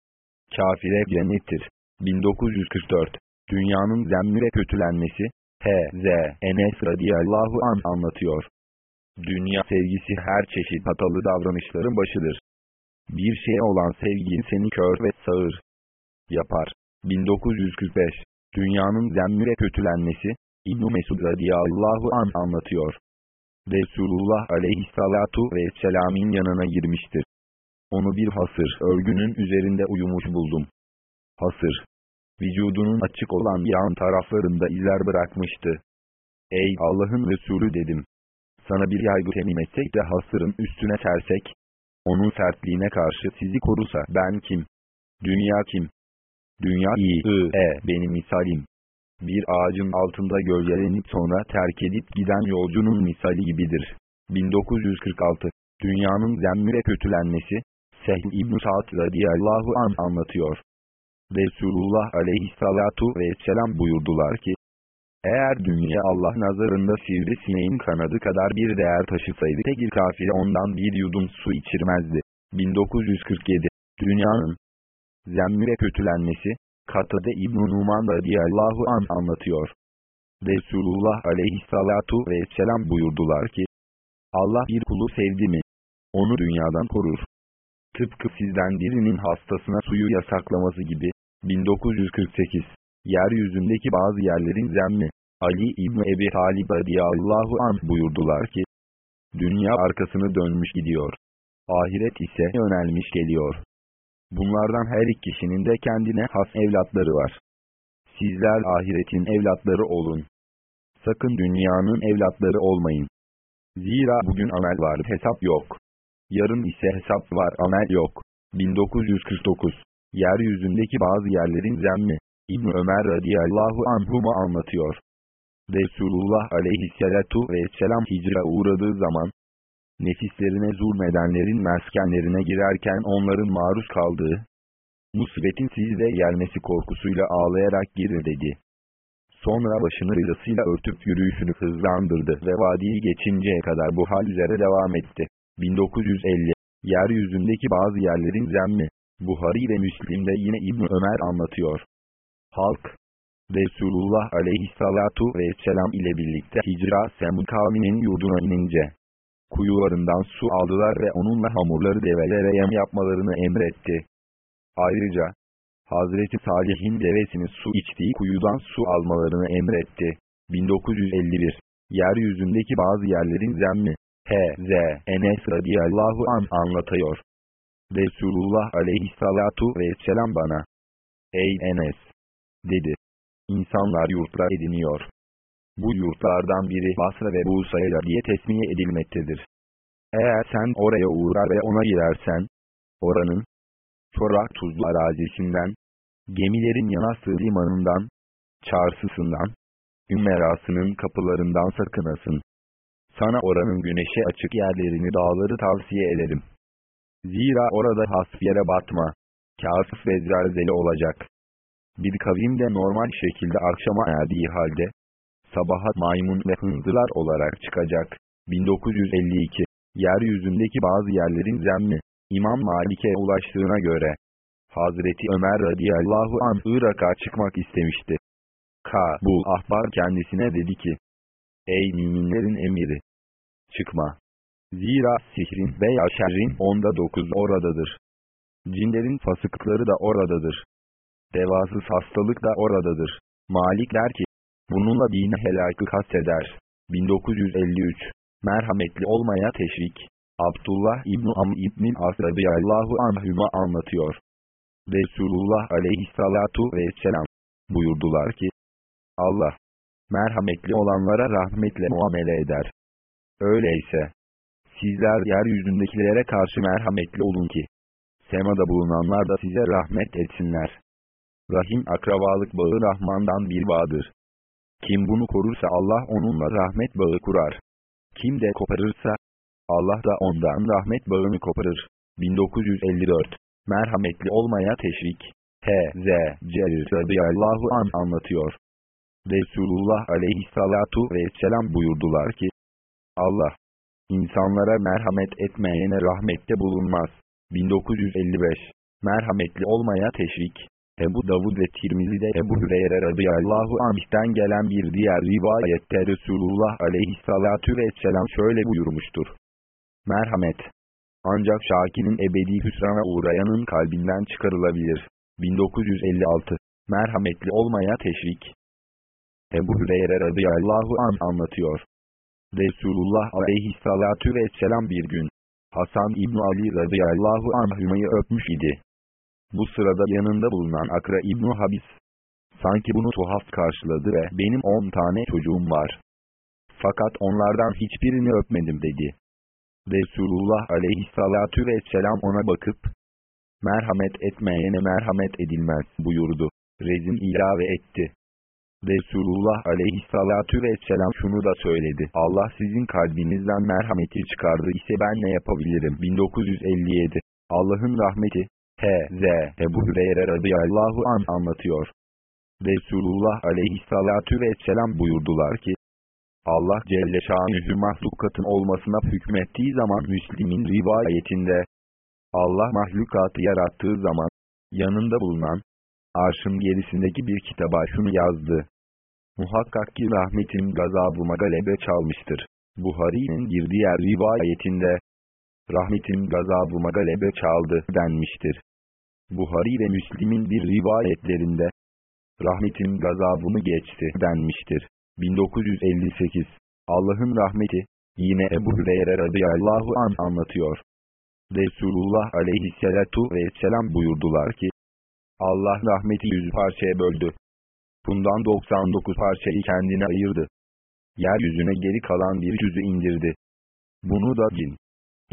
kafire cennettir. 1944 Dünyanın zemmi ve kötülenmesi, H.Z. Enes radiyallahu an anlatıyor. Dünya sevgisi her çeşit hatalı davranışların başıdır. Bir şeye olan sevgin seni kör ve sağır yapar. 1945 Dünyanın zemmi kötülenmesi, İbn-i Mesud radiyallahu an anlatıyor. Resulullah aleyhissalatu vesselam'in yanına girmiştir. Onu bir hasır örgünün üzerinde uyumuş buldum. Hasır, vücudunun açık olan yan taraflarında izler bırakmıştı. Ey Allah'ın Resulü dedim. Sana bir yaygı temin etsek de hasırın üstüne sersek, onun sertliğine karşı sizi korusa ben kim? Dünya kim? Dünya iyi, e, benim misalim. Bir ağacın altında gölgelenip sonra terk edip giden yolcunun misali gibidir. 1946 Dünyanın zemmi ve kötülenmesi, Sehl İbn-i Sa'd radiyallahu an anlatıyor. Resulullah aleyhissalatu vesselam buyurdular ki, eğer dünya Allah nazarında sivrisineğin kanadı kadar bir değer taşısaydı tek kafiri ondan bir yudum su içirmezdi. 1947 Dünyanın zemmi ve kötülenmesi, Katade İbn-i Numan radiyallahu an anlatıyor. Resulullah aleyhissalatu vesselam buyurdular ki, Allah bir kulu sevdi mi, onu dünyadan korur. Tıpkı sizden birinin hastasına suyu yasaklaması gibi, 1948 Yeryüzündeki bazı yerlerin zemmi, Ali İbni Ebi Talib radiyallahu anh buyurdular ki, Dünya arkasını dönmüş gidiyor. Ahiret ise yönelmiş geliyor. Bunlardan her iki kişinin de kendine has evlatları var. Sizler ahiretin evlatları olun. Sakın dünyanın evlatları olmayın. Zira bugün amel var hesap yok. Yarın ise hesap var amel yok. 1949 Yeryüzündeki bazı yerlerin zemmi. İbn Ömer radiyallahu anhuma anlatıyor. Resulullah aleyhissalatu vesselam hicre uğradığı zaman, nefislerine zulmedenlerin meskenlerine girerken onların maruz kaldığı, musibetin sizde gelmesi korkusuyla ağlayarak girir dedi. Sonra başını rızasıyla örtüp yürüyüşünü hızlandırdı ve vadiyi geçinceye kadar bu hal üzere devam etti. 1950 Yeryüzündeki bazı yerlerin zemmi, Buhari ve Müslim'de yine İbn Ömer anlatıyor. Halk, Resulullah aleyhissalatu vesselam ile birlikte Hicra Semud kavminin yurduna inince, kuyularından su aldılar ve onunla hamurları develere yem yapmalarını emretti. Ayrıca, Hazreti Salih'in devesinin su içtiği kuyudan su almalarını emretti. 1951 Yeryüzündeki bazı yerlerin zemmi, H.Z. Enes radiyallahu an anlatıyor. Resulullah aleyhissalatu vesselam bana, Ey Enes! dedi. İnsanlar yurtlar ediniyor. Bu yurtlardan biri Basra ve Busa'ya diye tesmiye edilmektedir. Eğer sen oraya uğrar ve ona girersen, oranın, çorak tuzlu arazisinden, gemilerin yanası limanından, çarşısından, ümmerasının kapılarından sakınasın. Sana oranın güneşe açık yerlerini dağları tavsiye ederim. Zira orada hasf yere batma, kasıf ve zelzele olacak. Bir kavim de normal şekilde akşama erdiği halde, sabaha maymun ve hınzılar olarak çıkacak. 1952 Yeryüzündeki bazı yerlerin zemmi, İmam Malik'e ulaştığına göre, Hazreti Ömer radıyallahu an Irak'a çıkmak istemişti. Kabul ahbar kendisine dedi ki, Ey müminlerin emiri! Çıkma! Zira sihrin veya şerrin onda dokuz oradadır. Cinlerin fasıkları da oradadır. Devasız hastalık da oradadır. Malik der ki, bununla dini helakı kasteder. 1953 Merhametli olmaya teşvik. Abdullah İbn Am İbn As radıyallahu anhüma anlatıyor. Resulullah aleyhissalatu vesselam buyurdular ki, Allah, merhametli olanlara rahmetle muamele eder. Öyleyse, sizler yeryüzündekilere karşı merhametli olun ki, semada bulunanlar da size rahmet etsinler. Rahim akrabalık bağı Rahman'dan bir bağdır. Kim bunu korursa Allah onunla rahmet bağı kurar. Kim de koparırsa, Allah da ondan rahmet bağını koparır. 1954 Merhametli olmaya teşvik. H.Z. Cerir radıyallahu an anlatıyor. Resulullah aleyhissalatu vesselam buyurdular ki, Allah, insanlara merhamet etmeyene rahmette bulunmaz. 1955 Merhametli olmaya teşvik. Ebu Davud ve Tirmizi'de Ebu Hüreyre radıyallahu anh'ten gelen bir diğer rivayette Resulullah aleyhissalatu vesselam şöyle buyurmuştur. Merhamet. Ancak Şaki'nin ebedi hüsrana uğrayanın kalbinden çıkarılabilir. 1956 Merhametli olmaya teşvik. Ebu Hüreyre radıyallahu an anlatıyor. Resulullah aleyhissalatu vesselam bir gün, Hasan İbn Ali radıyallahu anhümayı öpmüş idi. Bu sırada yanında bulunan Akra İbn Habis, sanki bunu tuhaf karşıladı ve benim on tane çocuğum var. Fakat onlardan hiçbirini öpmedim dedi. Resulullah aleyhissalatu vesselam ona bakıp, merhamet etmeyene merhamet edilmez buyurdu. Rezin ilave etti. Resulullah aleyhissalatu vesselam şunu da söyledi. Allah sizin kalbinizden merhameti çıkardı ise ben ne yapabilirim? 1957 Allah'ın rahmeti, H.Z. Ebu Hüreyre radıyallahu an anlatıyor. Resulullah aleyhissalatu vesselam buyurdular ki, Allah Celle Şanühü mahlukatın olmasına hükmettiği zaman Müslim'in rivayetinde, Allah mahlukatı yarattığı zaman, yanında bulunan, arşın gerisindeki bir kitaba şunu yazdı. Muhakkak ki rahmetim gazabıma galebe çalmıştır. Buhari'nin bir diğer rivayetinde, rahmetim gazabıma galebe çaldı denmiştir. Buhari ve Müslim'in bir rivayetlerinde, rahmetim gazabımı geçti denmiştir. 1958 Allah'ın rahmeti, yine Ebu Hüreyre radıyallahu an anlatıyor. Resulullah aleyhisselatu vesselam buyurdular ki, Allah rahmeti yüz parçaya böldü. Bundan 99 parçayı kendine ayırdı. Yeryüzüne geri kalan bir yüzü indirdi. Bunu da cin,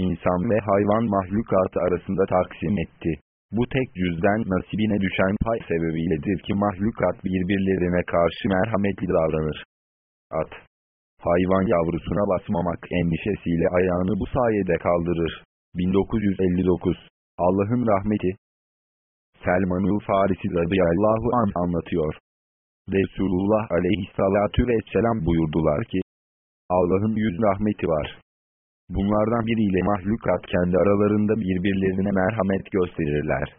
insan ve hayvan mahlukatı arasında taksim etti. Bu tek cüzden nasibine düşen pay sebebiyledir ki mahlukat birbirlerine karşı merhametli davranır. At. Hayvan yavrusuna basmamak endişesiyle ayağını bu sayede kaldırır. 1959 Allah'ın rahmeti Selman-ı Farisi radıyallahu an anlatıyor. Resulullah aleyhissalatu vesselam buyurdular ki, Allah'ın yüz rahmeti var. Bunlardan biriyle mahlukat kendi aralarında birbirlerine merhamet gösterirler.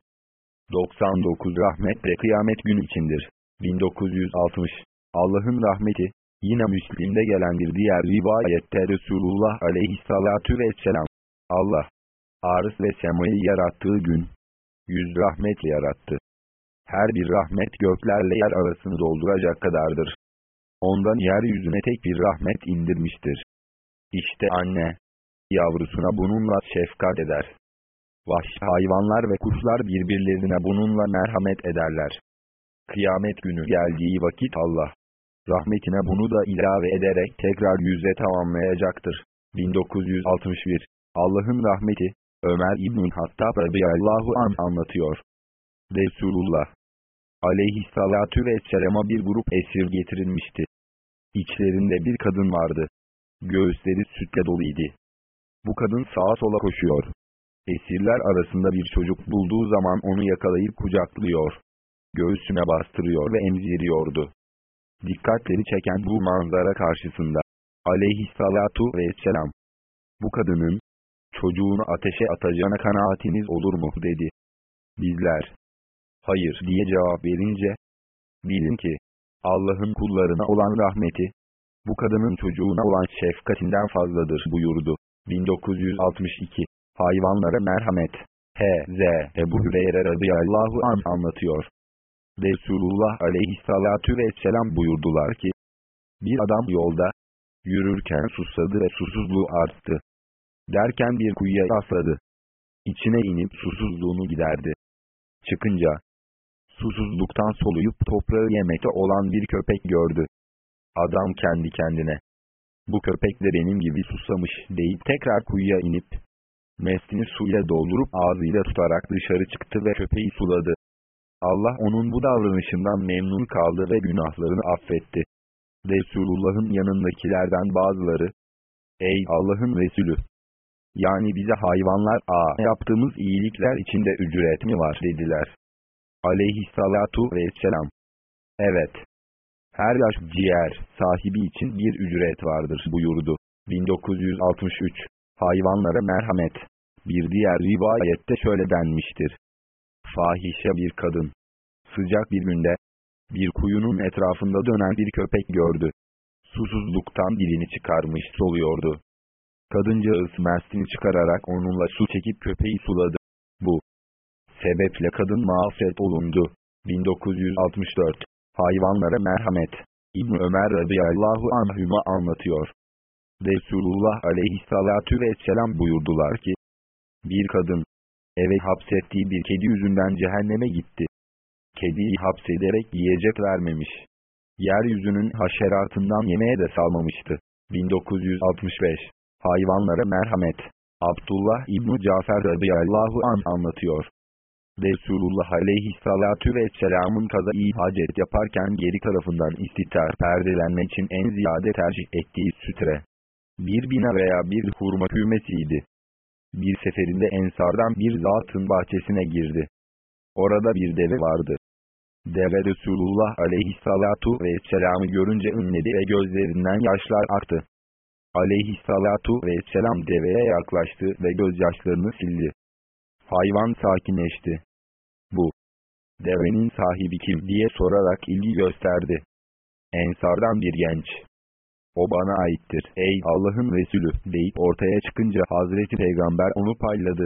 99 rahmet de kıyamet günü içindir. 1960 Allah'ın rahmeti, yine Müslim'de gelen bir diğer rivayette Resulullah aleyhissalatu vesselam, Allah, arız ve semayı yarattığı gün, yüz rahmet yarattı. Her bir rahmet göklerle yer arasını dolduracak kadardır. Ondan yeryüzüne tek bir rahmet indirmiştir. İşte anne, yavrusuna bununla şefkat eder. Vahşi hayvanlar ve kuşlar birbirlerine bununla merhamet ederler. Kıyamet günü geldiği vakit Allah, rahmetine bunu da ilave ederek tekrar yüze tamamlayacaktır. 1961 Allah'ın rahmeti, Ömer İbn-i Hattab radıyallahu an anlatıyor. Resulullah aleyhissalatu vesselama bir grup esir getirilmişti. İçlerinde bir kadın vardı. Göğüsleri sütle doluydu. Bu kadın sağa sola koşuyor. Esirler arasında bir çocuk bulduğu zaman onu yakalayıp kucaklıyor. Göğsüne bastırıyor ve emziriyordu. Dikkatleri çeken bu manzara karşısında aleyhissalatu vesselam bu kadının çocuğunu ateşe atacağına kanaatiniz olur mu dedi. Bizler hayır diye cevap verince bilin ki Allah'ın kullarına olan rahmeti bu kadının çocuğuna olan şefkatinden fazladır buyurdu. 1962 Hayvanlara merhamet H.Z. Ebu Hüreyre radıyallahu an anlatıyor. Resulullah aleyhissalatu vesselam buyurdular ki, bir adam yolda, yürürken susadı ve susuzluğu arttı. Derken bir kuyuya rastladı. İçine inip susuzluğunu giderdi. Çıkınca, susuzluktan soluyup toprağı yemekte olan bir köpek gördü. Adam kendi kendine, bu köpek de benim gibi susamış deyip tekrar kuyuya inip, meslini suyla doldurup ağzıyla tutarak dışarı çıktı ve köpeği suladı. Allah onun bu davranışından memnun kaldı ve günahlarını affetti. Resulullah'ın yanındakilerden bazıları, Ey Allah'ın Resulü! Yani bize hayvanlar a yaptığımız iyilikler içinde ücret mi var dediler. Aleyhissalatu vesselam. Evet. Her yaş ciğer sahibi için bir ücret vardır buyurdu. 1963 Hayvanlara merhamet. Bir diğer rivayette şöyle denmiştir. Fahişe bir kadın. Sıcak bir günde, bir kuyunun etrafında dönen bir köpek gördü. Susuzluktan dilini çıkarmış soluyordu. Kadıncağız merstini çıkararak onunla su çekip köpeği suladı. Bu sebeple kadın mağfiret olundu. 1964 Hayvanlara merhamet. İbn Ömer radıyallahu anhüma anlatıyor. Resulullah aleyhissalatu vesselam buyurdular ki, bir kadın, eve hapsettiği bir kedi yüzünden cehenneme gitti. Kediyi hapsederek yiyecek vermemiş. Yeryüzünün haşeratından yemeğe de salmamıştı. 1965 Hayvanlara merhamet. Abdullah İbni Cafer radıyallahu an anlatıyor. Resulullah aleyhissalatu vesselamın kazayı hacet yaparken geri tarafından istitar perdelenme için en ziyade tercih ettiği sütre. Bir bina veya bir hurma kümesiydi. Bir seferinde ensardan bir zatın bahçesine girdi. Orada bir deve vardı. Deve Resulullah aleyhissalatu vesselam'ı görünce ünledi ve gözlerinden yaşlar aktı. Aleyhissalatu vesselam deveye yaklaştı ve gözyaşlarını sildi. Hayvan sakinleşti. Bu, devenin sahibi kim diye sorarak ilgi gösterdi. Ensardan bir genç. O bana aittir ey Allah'ın Resulü deyip ortaya çıkınca Hazreti Peygamber onu payladı.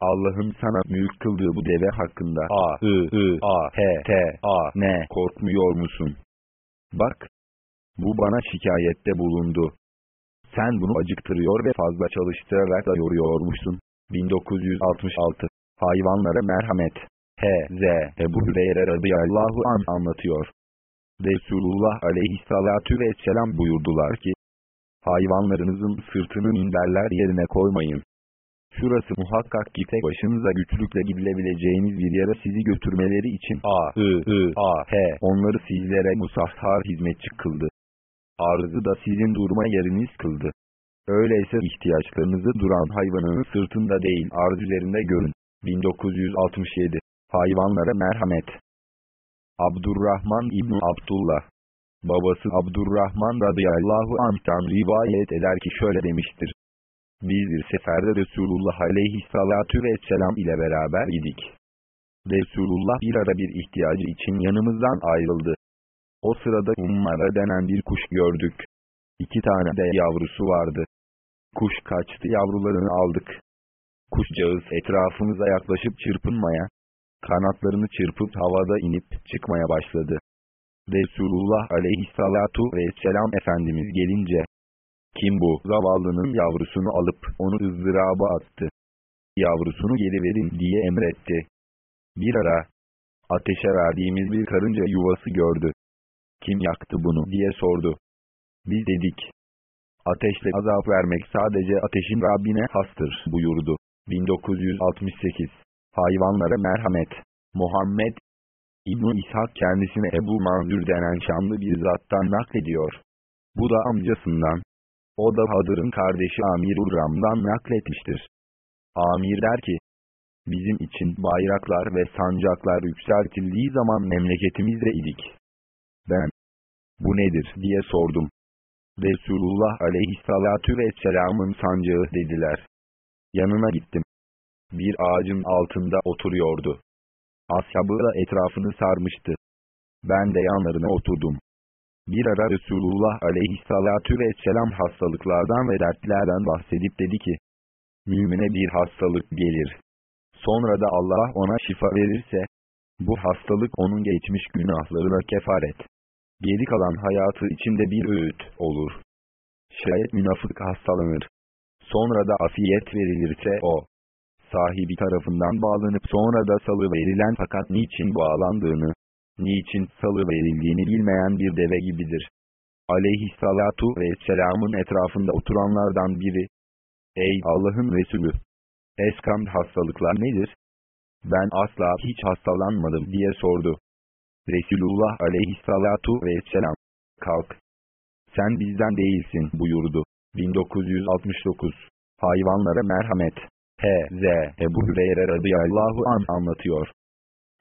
Allah'ın sana mülk kıldığı bu deve hakkında A, I, I, A, H, T, A, N korkmuyor musun? Bak, bu bana şikayette bulundu. Sen bunu acıktırıyor ve fazla çalıştırarak da yoruyormuşsun. 1966 Hayvanlara merhamet H.Z. Ebu Hüreyre radıyallahu an anlatıyor. Resulullah aleyhissalatu vesselam buyurdular ki, hayvanlarınızın sırtını minderler yerine koymayın. Şurası muhakkak ki tek başınıza güçlükle gidilebileceğiniz bir yere sizi götürmeleri için A, I, I, A, H onları sizlere musahhar hizmetçi kıldı. Arzı da sizin durma yeriniz kıldı. Öyleyse ihtiyaçlarınızı duran hayvanın sırtında değil arz üzerinde görün. 1967 Hayvanlara merhamet Abdurrahman İbni Abdullah Babası Abdurrahman radıyallahu anh'tan rivayet eder ki şöyle demiştir. Biz bir seferde Resulullah aleyhissalatu vesselam ile beraber idik. Resulullah bir ara bir ihtiyacı için yanımızdan ayrıldı. O sırada ummara denen bir kuş gördük. İki tane de yavrusu vardı. Kuş kaçtı yavrularını aldık. Kuşcağız etrafımıza yaklaşıp çırpınmaya, kanatlarını çırpıp havada inip çıkmaya başladı. Resulullah aleyhissalatu vesselam Efendimiz gelince, kim bu zavallının yavrusunu alıp onu ızdıraba attı. Yavrusunu geri verin diye emretti. Bir ara, ateşe verdiğimiz bir karınca yuvası gördü. Kim yaktı bunu diye sordu. Biz dedik. Ateşle azap vermek sadece ateşin Rabbine hastır buyurdu. 1968 Hayvanlara merhamet Muhammed İbn İshak kendisine Ebu Manzur denen şanlı bir zattan naklediyor. Bu da amcasından. O da Hadır'ın kardeşi Amir Ram'dan nakletmiştir. Amir der ki, bizim için bayraklar ve sancaklar yükseltildiği zaman memleketimizde idik. Ben, bu nedir diye sordum. Resulullah aleyhissalatu vesselamın sancağı dediler. Yanına gittim. Bir ağacın altında oturuyordu. Ashabı da etrafını sarmıştı. Ben de yanlarına oturdum. Bir ara Resulullah aleyhissalatu vesselam hastalıklardan ve dertlerden bahsedip dedi ki, Mümine bir hastalık gelir. Sonra da Allah ona şifa verirse, bu hastalık onun geçmiş günahlarına kefaret. Geri kalan hayatı içinde bir öğüt olur. Şayet münafık hastalanır. Sonra da afiyet verilirse o, sahibi tarafından bağlanıp sonra da salı verilen fakat niçin bağlandığını, niçin salı verildiğini bilmeyen bir deve gibidir. Aleyhissalatu vesselamın etrafında oturanlardan biri, Ey Allah'ın Resulü! Eskam hastalıklar nedir? Ben asla hiç hastalanmadım diye sordu. Resulullah aleyhissalatu vesselam, kalk. Sen bizden değilsin buyurdu. 1969 Hayvanlara merhamet H.Z. Ebu Hüreyre radıyallahu an anlatıyor.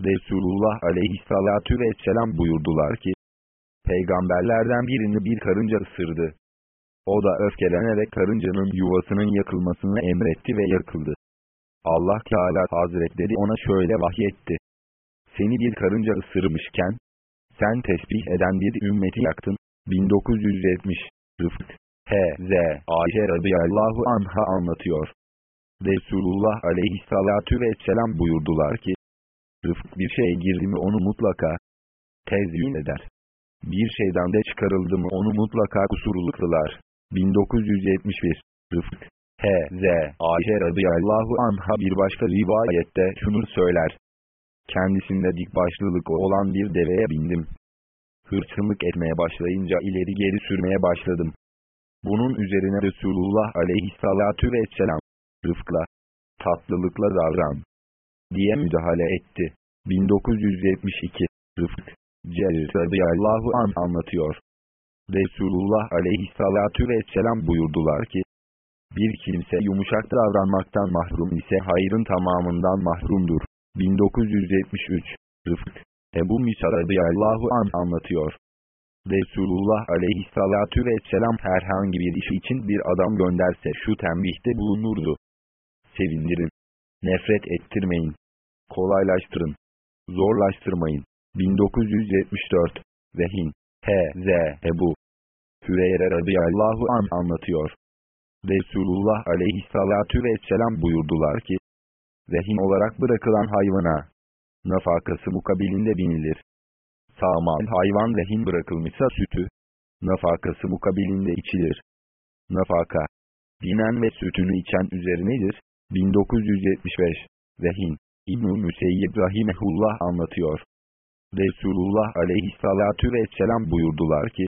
Resulullah aleyhissalatu vesselam buyurdular ki, Peygamberlerden birini bir karınca ısırdı. O da öfkelenerek karıncanın yuvasının yakılmasını emretti ve yakıldı. Allah Teala Hazretleri ona şöyle vahyetti. Seni bir karınca ısırmışken, sen tesbih eden bir ümmeti yaktın. 1970 Rıfk H.Z. Ayşe radıyallahu anha anlatıyor. Resulullah aleyhissalatu vesselam buyurdular ki, Rıfk bir şeye girdi mi onu mutlaka tezyün eder. Bir şeyden de çıkarıldı mı onu mutlaka kusurlu kılar. 1971 Rıfk H.Z. Ayşe radıyallahu anha bir başka rivayette şunu söyler. Kendisinde dik başlılık olan bir deveye bindim. Hırçınlık etmeye başlayınca ileri geri sürmeye başladım. Bunun üzerine Resulullah aleyhissalatu vesselam, rıfkla, tatlılıkla davran, diye müdahale etti. 1972 Rıfk Cerir radıyallahu an anlatıyor. Resulullah aleyhissalatu vesselam buyurdular ki, bir kimse yumuşak davranmaktan mahrum ise hayrın tamamından mahrumdur. 1973 Rıfk Ebu Musa radıyallahu an anlatıyor. Resulullah aleyhissalatu vesselam herhangi bir iş için bir adam gönderse şu tembihte bulunurdu. Sevindirin. Nefret ettirmeyin. Kolaylaştırın. Zorlaştırmayın. 1974 Vehin H.Z. Ebu Hüreyre radıyallahu an anlatıyor. Resulullah aleyhissalatu vesselam buyurdular ki, rehin olarak bırakılan hayvana, nafakası mukabilinde binilir. Sağmal hayvan rehin bırakılmışsa sütü, nafakası mukabilinde içilir. Nafaka, binen ve sütünü içen üzerinedir. 1975, rehin, İbn-i Müseyyib Rahimehullah anlatıyor. Resulullah aleyhissalatu vesselam buyurdular ki,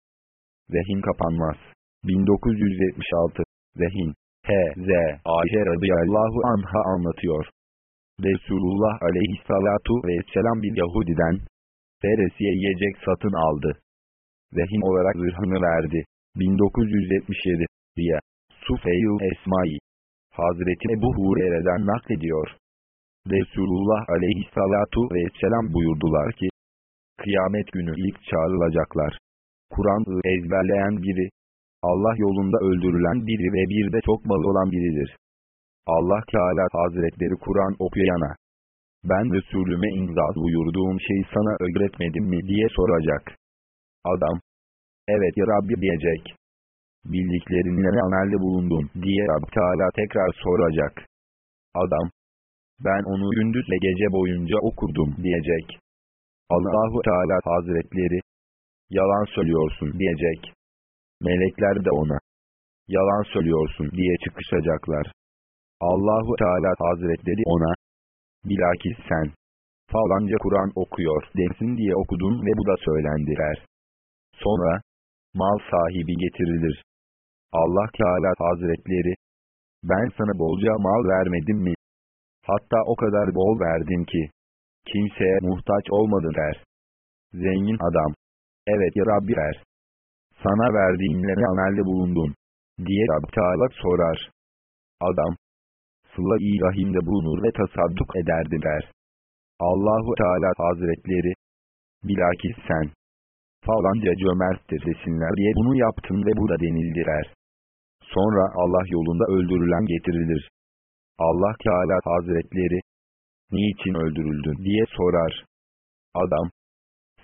rehin kapanmaz. 1976, rehin, H.Z. Ayşe radıyallahu anha anlatıyor. Resulullah aleyhissalatu vesselam bir Yahudiden, veresiye yiyecek satın aldı. Rehin olarak zırhını verdi. 1977 diye Sufeyl Esmai Hazreti Ebu Hurere'den naklediyor. Resulullah aleyhissalatu vesselam buyurdular ki, Kıyamet günü ilk çağrılacaklar. Kur'an'ı ezberleyen biri, Allah yolunda öldürülen biri ve bir de çok malı olan biridir. Allah Teala Hazretleri Kur'an okuyana, ben Resulüme imza buyurduğum şeyi sana öğretmedim mi diye soracak. Adam, evet ya Rabbi diyecek. Bildiklerinle amelde bulundun diye Rabbi Teala tekrar soracak. Adam, ben onu gündüzle gece boyunca okurdum diyecek. Allahu Teala Hazretleri, yalan söylüyorsun diyecek. Melekler de ona, yalan söylüyorsun diye çıkışacaklar. Allahu Teala Hazretleri ona, bilakis sen, falanca Kur'an okuyor desin diye okudun ve bu da söylendiler. Sonra, mal sahibi getirilir. Allah Teala Hazretleri, ben sana bolca mal vermedim mi? Hatta o kadar bol verdim ki, kimseye muhtaç olmadı der. Zengin adam, evet ya Rabbi ver. Sana verdiğimle ne amelde bulundun? diye Rabbi Teala sorar. Adam, sıla-i rahimde bulunur ve tasadduk ederdi der. Allahu Teala Hazretleri, bilakis sen, falanca cömerttir desinler diye bunu yaptın ve bu da denildi der. Sonra Allah yolunda öldürülen getirilir. Allah Teala Hazretleri, niçin öldürüldün diye sorar. Adam,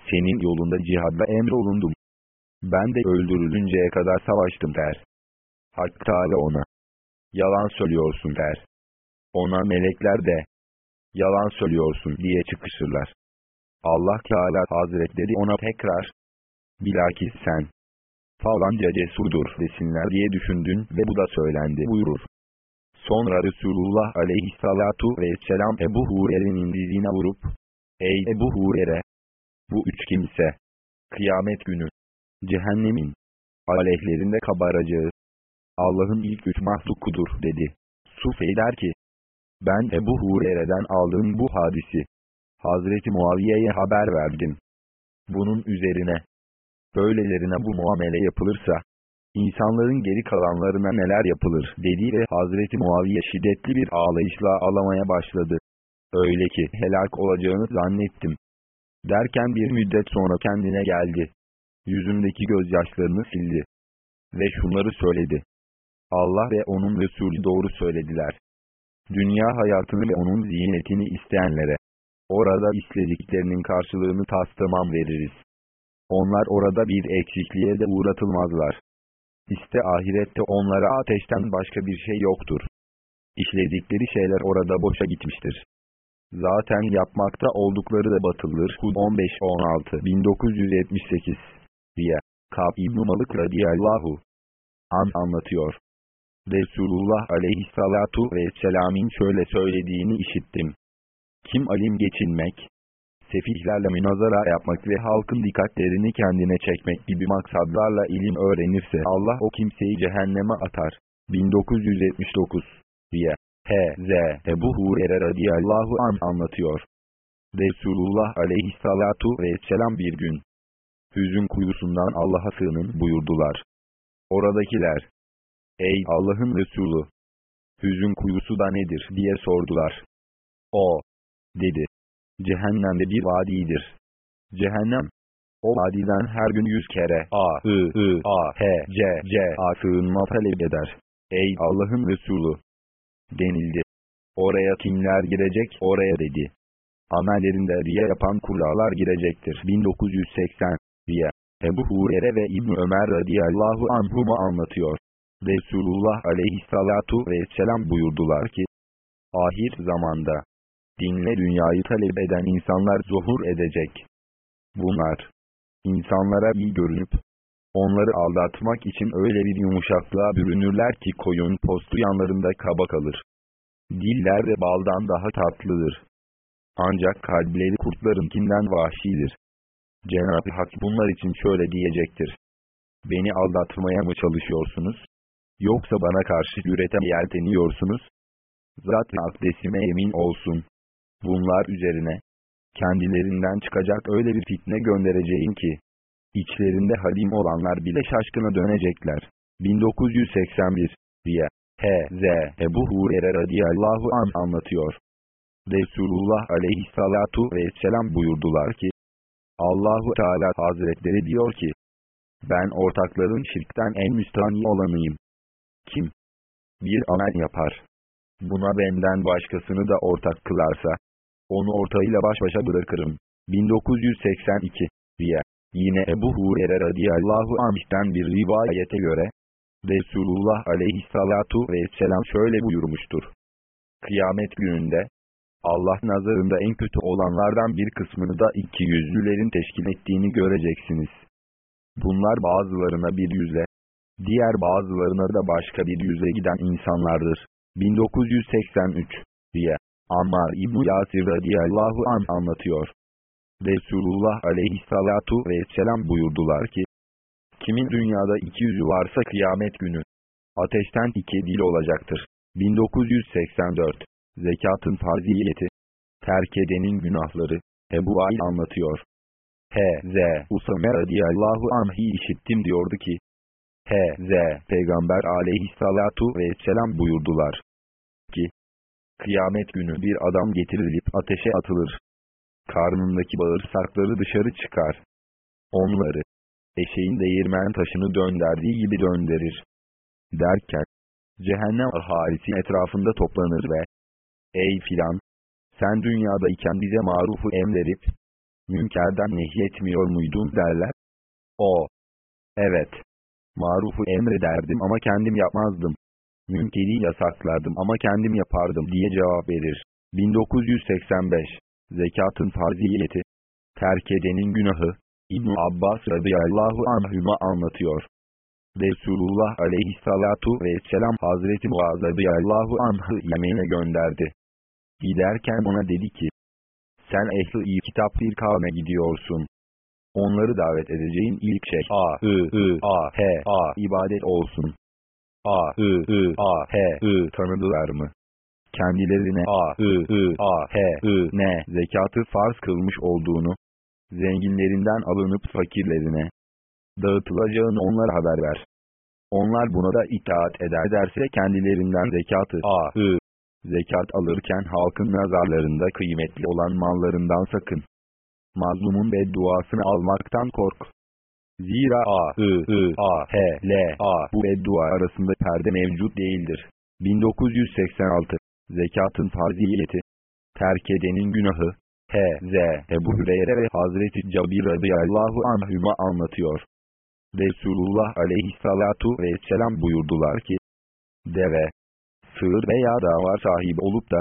senin yolunda cihadla emrolundum. Ben de öldürülünceye kadar savaştım der. Hak Teala ona, yalan söylüyorsun der. Ona melekler de, yalan söylüyorsun diye çıkışırlar. Allah Teala Hazretleri ona tekrar, bilakis sen, falanca cesurdur desinler diye düşündün ve bu da söylendi buyurur. Sonra Resulullah aleyhissalatu vesselam Ebu Hurere'nin dizine vurup, Ey Ebu Hurere! Bu üç kimse, kıyamet günü, cehennemin, aleyhlerinde kabaracağı, Allah'ın ilk üç mahlukudur dedi. Sufey der ki, ben Ebu Hurere'den aldığım bu hadisi, Hazreti Muaviye'ye haber verdim. Bunun üzerine, böylelerine bu muamele yapılırsa, insanların geri kalanlarına neler yapılır dedi ve Hazreti Muaviye şiddetli bir ağlayışla ağlamaya başladı. Öyle ki helak olacağını zannettim. Derken bir müddet sonra kendine geldi. Yüzündeki gözyaşlarını sildi. Ve şunları söyledi. Allah ve onun Resulü doğru söylediler. Dünya hayatını ve onun ziynetini isteyenlere, orada istediklerinin karşılığını tas tamam veririz. Onlar orada bir eksikliğe de uğratılmazlar. İşte ahirette onlara ateşten başka bir şey yoktur. İşledikleri şeyler orada boşa gitmiştir. Zaten yapmakta oldukları da batılır. Hud 15-16 1978 diye Kab İbn-i Malık radiyallahu an anlatıyor. Resulullah aleyhissalatu vesselam'in şöyle söylediğini işittim. Kim alim geçinmek, sefihlerle münazara yapmak ve halkın dikkatlerini kendine çekmek gibi maksadlarla ilim öğrenirse Allah o kimseyi cehenneme atar. 1979 diye H.Z. Ebu Hurer'e radiyallahu an anlatıyor. Resulullah aleyhissalatu vesselam bir gün hüzün kuyusundan Allah'a sığının buyurdular. Oradakiler, ey Allah'ın Resulü, hüzün kuyusu da nedir diye sordular. O, dedi. Cehennemde bir vadidir. Cehennem, o vadiden her gün yüz kere A, I, I, A, H, C, C, A sığınma talep eder. Ey Allah'ın Resulü! Denildi. Oraya kimler girecek oraya dedi. Amellerinde riye yapan kullalar girecektir. 1980 Riye Ebu Hurere ve İbn Ömer radıyallahu anhuma anlatıyor. Resulullah aleyhissalatu vesselam buyurdular ki, Ahir zamanda, dinle dünyayı talep eden insanlar zuhur edecek. Bunlar, insanlara iyi görünüp, onları aldatmak için öyle bir yumuşaklığa bürünürler ki koyun postu yanlarında kaba kalır. Diller de baldan daha tatlıdır. Ancak kalpleri kurtlarınkinden vahşidir. Cenab-ı Hak bunlar için şöyle diyecektir. Beni aldatmaya mı çalışıyorsunuz? Yoksa bana karşı cürete yelteniyorsunuz? Zat-ı akdesime emin olsun. Bunlar üzerine, kendilerinden çıkacak öyle bir fitne göndereceğim ki, içlerinde halim olanlar bile şaşkına dönecekler. 1981 diye H.Z. Ebu Hurer'e radiyallahu an anlatıyor. Resulullah aleyhissalatu vesselam buyurdular ki, Allahu Teala Hazretleri diyor ki, ben ortakların şirkten en müstahni olanıyım. Kim? Bir amel yapar. Buna benden başkasını da ortak kılarsa, onu ortağıyla baş başa bırakırım. 1982 diye. Yine Ebu Hurer'e radiyallahu anh'ten bir rivayete göre, Resulullah aleyhissalatu vesselam şöyle buyurmuştur. Kıyamet gününde, Allah nazarında en kötü olanlardan bir kısmını da iki yüzlülerin teşkil ettiğini göreceksiniz. Bunlar bazılarına bir yüze, diğer bazılarına da başka bir yüze giden insanlardır. 1983 diye Ammar İbn Yasir radiyallahu an anlatıyor. Resulullah aleyhissalatu vesselam buyurdular ki, kimin dünyada iki yüzü varsa kıyamet günü, ateşten iki dil olacaktır. 1984 Zekatın farziyeti, terk edenin günahları, Ebu Ail anlatıyor. H.Z. Usame radiyallahu anh'i işittim diyordu ki, H.Z. Peygamber aleyhissalatu vesselam buyurdular ki, kıyamet günü bir adam getirilip ateşe atılır. Karnındaki bağırsakları dışarı çıkar. Onları, eşeğin değirmen taşını dönderdiği gibi döndürür. Derken, cehennem ahalisi etrafında toplanır ve, Ey filan, sen dünyadayken bize marufu emredip, münkerden nehyetmiyor muydun derler. O, evet, marufu emrederdim ama kendim yapmazdım. Münkeri yasaklardım ama kendim yapardım diye cevap verir. 1985 Zekatın farziyeti Terk edenin günahı İbn Abbas radıyallahu anhüma anlatıyor. Resulullah aleyhissalatu vesselam Hazreti Muaz radıyallahu anh'ı Yemen'e gönderdi. Giderken ona dedi ki, sen ehli kitap bir kavme gidiyorsun. Onları davet edeceğin ilk şey A, I, I, A, H, A ibadet olsun. A, I, I, A, H, I tanıdılar mı? Kendilerine A, I, I, A, H, I, ne zekatı farz kılmış olduğunu, zenginlerinden alınıp fakirlerine dağıtılacağını onlara haber ver. Onlar buna da itaat eder derse kendilerinden zekatı A, I, Zekat alırken halkın nazarlarında kıymetli olan mallarından sakın. Mazlumun bedduasını almaktan kork. Zira A, I, I, A, H, L, A bu beddua arasında perde mevcut değildir. 1986 Zekatın farziyeti Terk edenin günahı H.Z. Ebu Hüreyre ve Hazreti Cabir radıyallahu anhüma anlatıyor. Resulullah aleyhissalatu vesselam buyurdular ki, Deve, sığır veya dava sahibi olup da,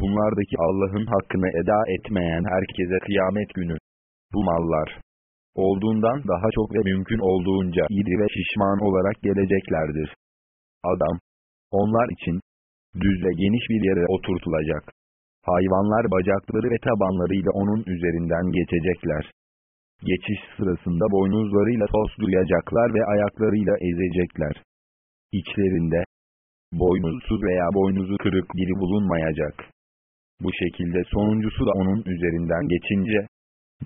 bunlardaki Allah'ın hakkını eda etmeyen herkese kıyamet günü, bu mallar, olduğundan daha çok ve mümkün olduğunca iri ve şişman olarak geleceklerdir. Adam, onlar için, düz ve geniş bir yere oturtulacak. Hayvanlar bacakları ve tabanlarıyla onun üzerinden geçecekler. Geçiş sırasında boynuzlarıyla toslayacaklar ve ayaklarıyla ezecekler. İçlerinde, boynuzsuz veya boynuzu kırık biri bulunmayacak. Bu şekilde sonuncusu da onun üzerinden geçince,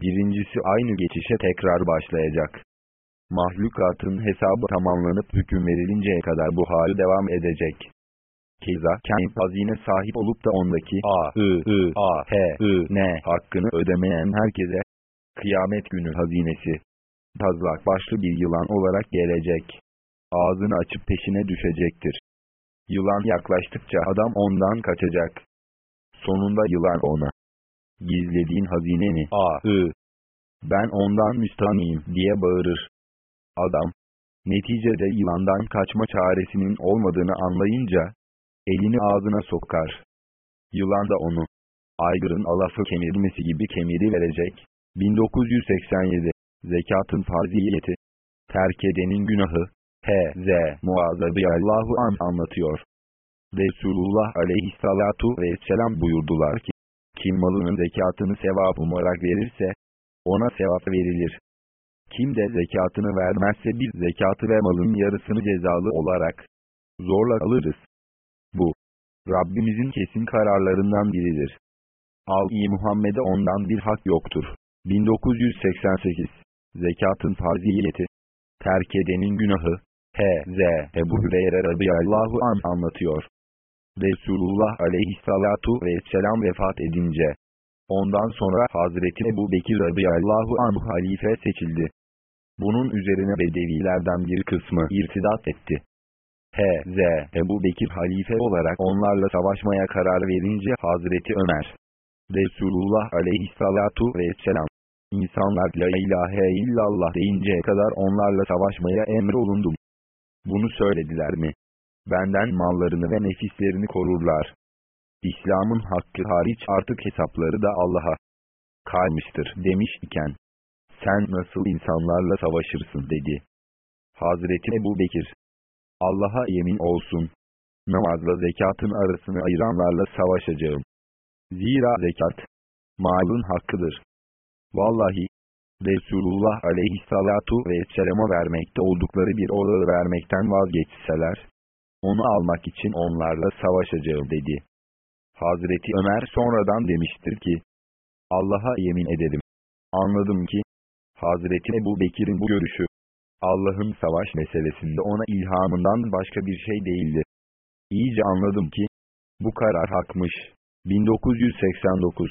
birincisi aynı geçişe tekrar başlayacak. Mahlukatın hesabı tamamlanıp hüküm verilinceye kadar bu hal devam edecek. Keza kendi hazine sahip olup da ondaki A, I, I, A, H, I, N hakkını ödemeyen herkese kıyamet günü hazinesi tazlak başlı bir yılan olarak gelecek. Ağzını açıp peşine düşecektir. Yılan yaklaştıkça adam ondan kaçacak. Sonunda yılan ona. Gizlediğin hazineni A, I, ben ondan müstaniyim diye bağırır. Adam, neticede yılandan kaçma çaresinin olmadığını anlayınca, elini ağzına sokar. Yılan da onu, aygırın alafı kemirmesi gibi kemiri verecek. 1987 Zekatın farziyeti Terk edenin günahı H.Z. Muazzabı Allahu an anlatıyor. Resulullah aleyhissalatu vesselam buyurdular ki, kim malının zekatını sevap umarak verirse, ona sevap verilir. Kim de zekatını vermezse bir zekatı ve malın yarısını cezalı olarak zorla alırız. Bu, Rabbimizin kesin kararlarından biridir. Al-i Muhammed'e ondan bir hak yoktur. 1988 Zekatın farziyeti Terk edenin günahı H.Z. Ebu Hüreyre radıyallahu an anlatıyor. Resulullah aleyhissalatu vesselam vefat edince, Ondan sonra Hazreti Ebu Bekir radıyallahu anh halife seçildi. Bunun üzerine Bedevilerden bir kısmı irtidat etti. H.Z. Ebu Bekir halife olarak onlarla savaşmaya karar verince Hazreti Ömer, Resulullah aleyhissalatu vesselam, insanlar la ilahe illallah deyinceye kadar onlarla savaşmaya emrolundum. Bunu söylediler mi? Benden mallarını ve nefislerini korurlar. İslam'ın hakkı hariç artık hesapları da Allah'a kalmıştır demiş iken, sen nasıl insanlarla savaşırsın dedi. Hazreti Ebu Bekir, Allah'a yemin olsun, namazla zekatın arasını ayıranlarla savaşacağım. Zira zekat, malın hakkıdır. Vallahi, Resulullah aleyhissalatu vesselama vermekte oldukları bir odağı vermekten vazgeçseler, onu almak için onlarla savaşacağım dedi. Hazreti Ömer sonradan demiştir ki, Allah'a yemin ederim. Anladım ki, Hazreti Ebu Bekir'in bu görüşü, Allah'ın savaş meselesinde ona ilhamından başka bir şey değildi. İyice anladım ki, bu karar hakmış. 1989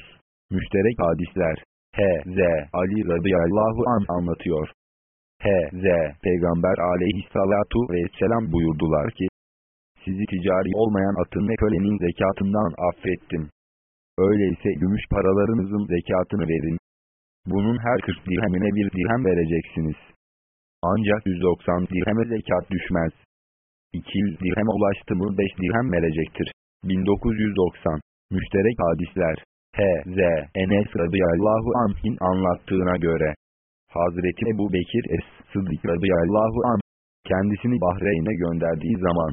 Müşterek Hadisler H.Z. Ali radıyallahu an anlatıyor. H.Z. Peygamber aleyhissalatu vesselam buyurdular ki, sizi ticari olmayan atın ve kölenin zekatından affettim. Öyleyse gümüş paralarınızın zekatını verin. Bunun her 40 dirhemine bir dirhem vereceksiniz. Ancak 190 dirheme zekat düşmez. 200 dirheme ulaştı mı 5 dirhem verecektir. 1990 Müşterek Hadisler H.Z. Enes radıyallahu anh'in anlattığına göre Hazreti Ebu Bekir Es-Sıddık radıyallahu anh kendisini Bahreyn'e gönderdiği zaman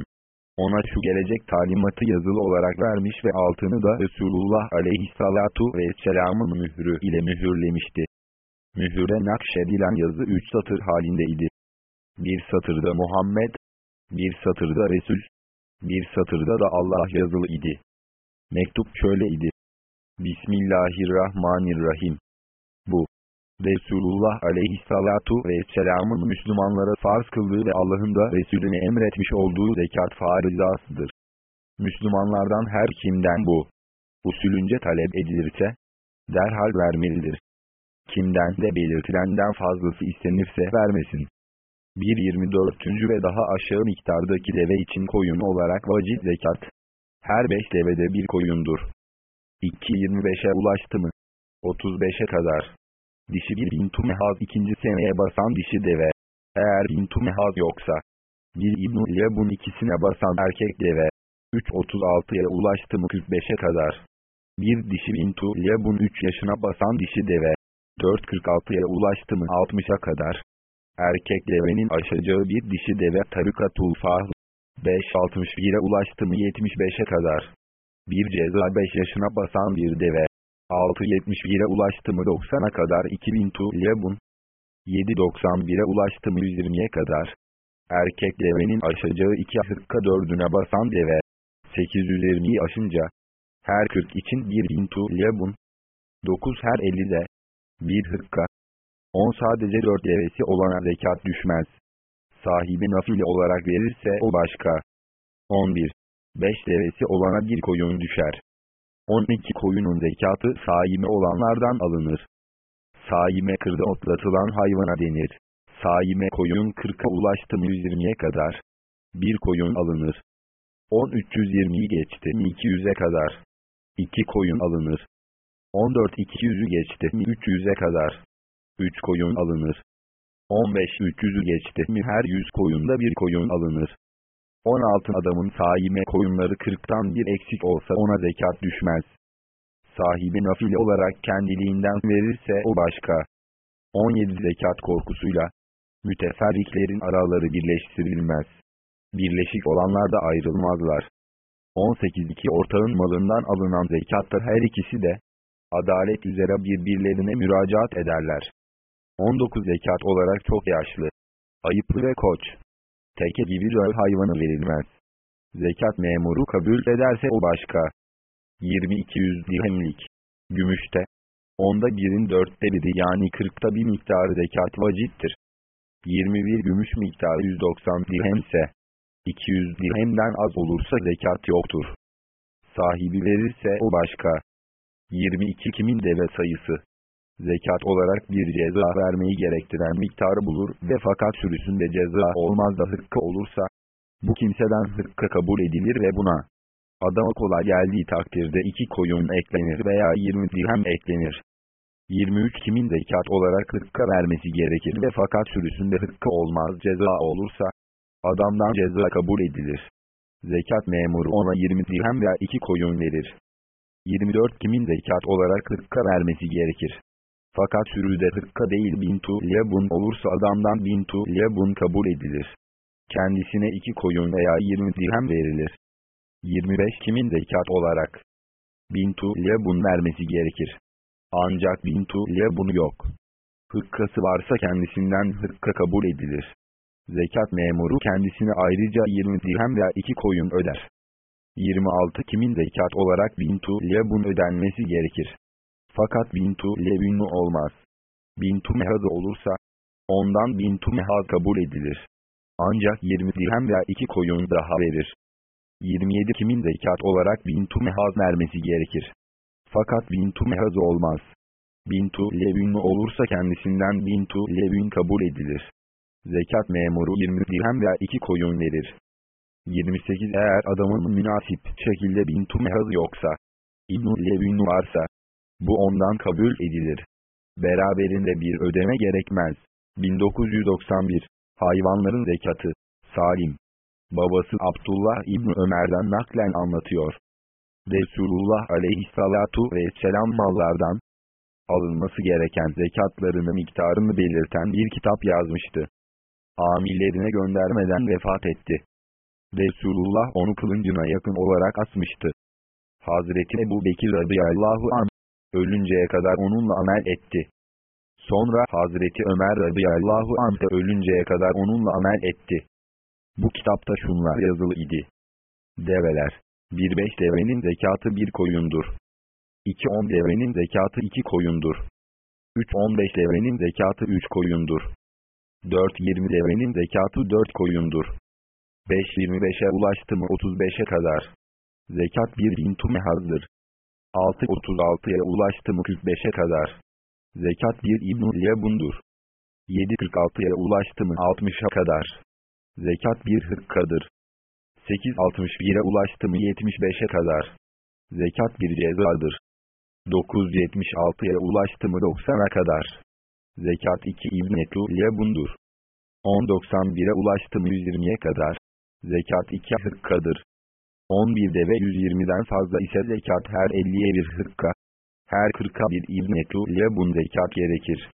ona şu gelecek talimatı yazılı olarak vermiş ve altını da Resulullah aleyhissalatu vesselamın mührü ile mühürlemişti. Mühüre nakşedilen yazı üç satır halindeydi. Bir satırda Muhammed, bir satırda Resul, bir satırda da Allah yazılı idi. Mektup şöyle idi. Bismillahirrahmanirrahim. Bu, Resulullah aleyhissalatu vesselamın Müslümanlara farz kıldığı ve Allah'ın da Resulüne emretmiş olduğu zekat farizasıdır. Müslümanlardan her kimden bu usulünce talep edilirse, derhal vermelidir. Kimden de belirtilenden fazlası istenirse vermesin. 1.24. ve daha aşağı miktardaki deve için koyun olarak vacip zekat. Her beş devede bir koyundur. 2.25'e ulaştı mı? 35'e kadar dişi bir bintu mehaz ikinci seneye basan dişi deve. Eğer bintu mehaz yoksa, bir İbn-i Lebun ikisine basan erkek deve, 3.36'ya ulaştı mı 45'e kadar. Bir dişi bintu Lebun 3 yaşına basan dişi deve, 4.46'ya ulaştı mı 60'a kadar. Erkek devenin aşacağı bir dişi deve tarikatul fahl, 5.61'e ulaştı mı 75'e kadar. Bir ceza 5 yaşına basan bir deve, 6.71'e ulaştı mı 90'a kadar 2000 tu lebun. 7.91'e ulaştı mı 120'ye kadar. Erkek devenin aşacağı 2 hırka 4'üne basan deve. 820'yi aşınca. Her 40 için 1000 tu lebun. 9 her 50'de. 1 hırka. 10 sadece 4 devesi olana zekat düşmez. Sahibi nafile olarak verirse o başka. 11. 5 devesi olana bir koyun düşer. 12 koyunun zekatı saime olanlardan alınır. Saime kırda otlatılan hayvana denir. Saime koyun 40'a ulaştı mı 120'ye kadar. Bir koyun alınır. 10 320'yi geçti mi 200'e kadar. 2 koyun alınır. 14 200'ü geçti mi 300'e kadar. 3 koyun alınır. 15 300'ü geçti mi her 100 koyunda bir koyun alınır. 16 adamın saime koyunları 40'tan bir eksik olsa ona zekat düşmez. Sahibi nafil olarak kendiliğinden verirse o başka. 17 zekat korkusuyla müteferriklerin araları birleştirilmez. Birleşik olanlar da ayrılmazlar. 18 iki ortağın malından alınan zekatta her ikisi de adalet üzere birbirlerine müracaat ederler. 19 zekat olarak çok yaşlı, ayıplı ve koç, teke gibi röv hayvanı verilmez. Zekat memuru kabul ederse o başka. 2200 dirhemlik, gümüşte, onda birin dörtte biri yani kırkta bir miktarı zekat vaciptir. 21 gümüş miktarı 190 dirhemse, 200 dirhemden az olursa zekat yoktur. Sahibi verirse o başka. 22 kimin deve sayısı, zekat olarak bir ceza vermeyi gerektiren miktarı bulur ve fakat sürüsünde ceza olmaz da hıkkı olursa, bu kimseden hıkka kabul edilir ve buna, adama kolay geldiği takdirde iki koyun eklenir veya 20 dirhem eklenir. 23 kimin zekat olarak hıkka vermesi gerekir ve fakat sürüsünde hıkkı olmaz ceza olursa, adamdan ceza kabul edilir. Zekat memuru ona 20 dirhem veya iki koyun verir. 24 kimin zekat olarak hıkka vermesi gerekir. Fakat sürüde hırka değil bintu lebun olursa adamdan bintu lebun kabul edilir. Kendisine iki koyun veya yirmi dirhem verilir. 25 kimin zekat olarak bintu lebun vermesi gerekir. Ancak bintu lebun yok. Hıkkası varsa kendisinden hıkka kabul edilir. Zekat memuru kendisine ayrıca 20 dirhem veya iki koyun öder. 26 kimin zekat olarak bintu lebun ödenmesi gerekir. Fakat bintu levünlü olmaz. Bintu mehazı olursa, ondan bintu mehaz kabul edilir. Ancak 20 dirhem veya iki koyun daha verir. 27 kimin zekat olarak bintu mehaz vermesi gerekir. Fakat bintu mehaz olmaz. Bintu levünlü olursa kendisinden bintu levün kabul edilir. Zekat memuru 20 dirhem veya iki koyun verir. 28 Eğer adamın münasip şekilde bintu mehaz yoksa, İbn-i Levün varsa, bu ondan kabul edilir. Beraberinde bir ödeme gerekmez. 1991 Hayvanların zekatı Salim Babası Abdullah İbni Ömer'den naklen anlatıyor. Resulullah aleyhissalatu vesselam mallardan alınması gereken zekatlarını miktarını belirten bir kitap yazmıştı. Amillerine göndermeden vefat etti. Resulullah onu kılıncına yakın olarak asmıştı. Hazreti Ebu Bekir radıyallahu anh ölünceye kadar onunla amel etti. Sonra Hazreti Ömer radıyallahu anh de ölünceye kadar onunla amel etti. Bu kitapta şunlar yazılı idi. Develer. Bir beş devenin zekatı bir koyundur. İki on devenin zekatı iki koyundur. Üç on beş devenin zekatı üç koyundur. Dört yirmi devenin zekatı dört koyundur. Beş yirmi beşe ulaştı mı otuz beşe kadar. Zekat bir bintu mehazdır. 6.36'ya ulaştı mı 45'e kadar. Zekat bir İbn-i Lebundur. 7.46'ya ulaştı mı 60'a kadar. Zekat bir hıkkadır. 8.61'e ulaştı mı 75'e kadar. Zekat bir cezadır. 9.76'ya ulaştı mı 90'a kadar. Zekat 2 İbn-i Lebundur. 10.91'e ulaştı mı 120'ye kadar. Zekat 2 hıkkadır. 11 deve 120'den fazla ise zekat her 50'ye bir hırka, her 40'a bir ibnetu lebun zekat gerekir.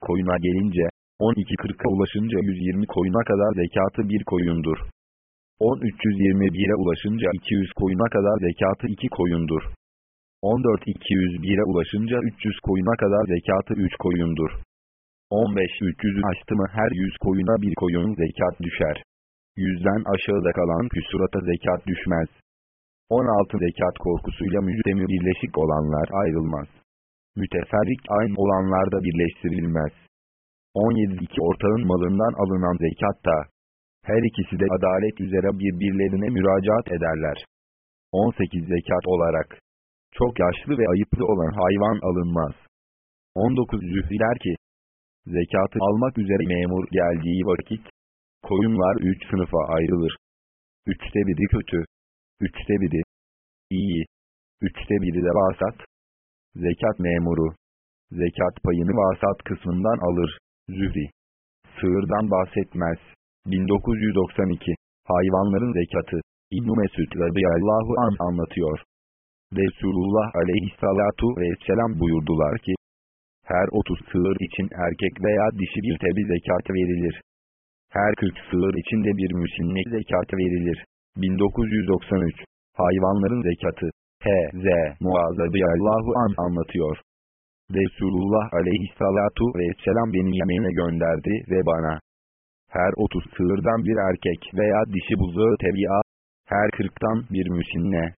Koyuna gelince, 12 40'a ulaşınca 120 koyuna kadar zekatı bir koyundur. 1321'e ulaşınca 200 koyuna kadar zekatı 2 koyundur. 14 201'e ulaşınca 300 koyuna kadar zekatı 3 koyundur. 15 300'ü aştı mı her 100 koyuna bir koyun zekat düşer. Yüzden aşağıda kalan küsurata zekat düşmez. 16 zekat korkusuyla müjdemi birleşik olanlar ayrılmaz. Müteferrik aynı olanlar da birleştirilmez. 17 iki ortağın malından alınan zekatta, Her ikisi de adalet üzere birbirlerine müracaat ederler. 18 zekat olarak. Çok yaşlı ve ayıplı olan hayvan alınmaz. 19 Zühri der ki, zekatı almak üzere memur geldiği vakit, koyunlar üç sınıfa ayrılır. Üçte biri kötü, üçte biri iyi, üçte biri de vasat. Zekat memuru, zekat payını vasat kısmından alır, Zühri. Sığırdan bahsetmez. 1992 Hayvanların zekatı İbn-i Mesud radıyallahu an anlatıyor. Resulullah aleyhissalatu vesselam buyurdular ki, her 30 sığır için erkek veya dişi bir tebi zekat verilir. Her 40 sığır için de bir müsinne zekat verilir. 1993 Hayvanların zekatı H.Z. Muaz radıyallahu an anlatıyor. Resulullah aleyhissalatu vesselam beni Yemen'e gönderdi ve bana her 30 sığırdan bir erkek veya dişi buzağı tebi'a, her 40'tan bir müsinne,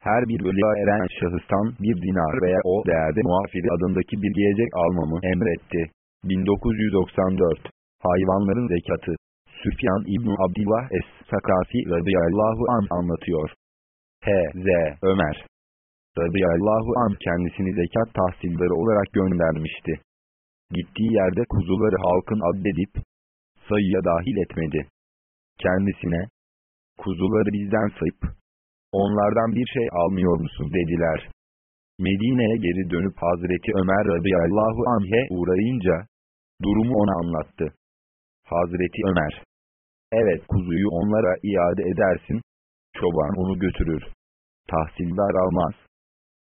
her bir ölüye eren şahıstan bir dinar veya o değerde muafiri adındaki bir yiyecek almamı emretti. 1994 Hayvanların Zekatı Süfyan İbn Abdillah Es-Sakafi radıyallahu an anlatıyor. H.Z. Ömer radıyallahu an kendisini zekat tahsilleri olarak göndermişti. Gittiği yerde kuzuları halkın addedip, sayıya dahil etmedi. Kendisine, kuzuları bizden sayıp, onlardan bir şey almıyor musun dediler. Medine'ye geri dönüp Hazreti Ömer radıyallahu anh'e uğrayınca, durumu ona anlattı. Hazreti Ömer, evet kuzuyu onlara iade edersin, çoban onu götürür. Tahsildar almaz.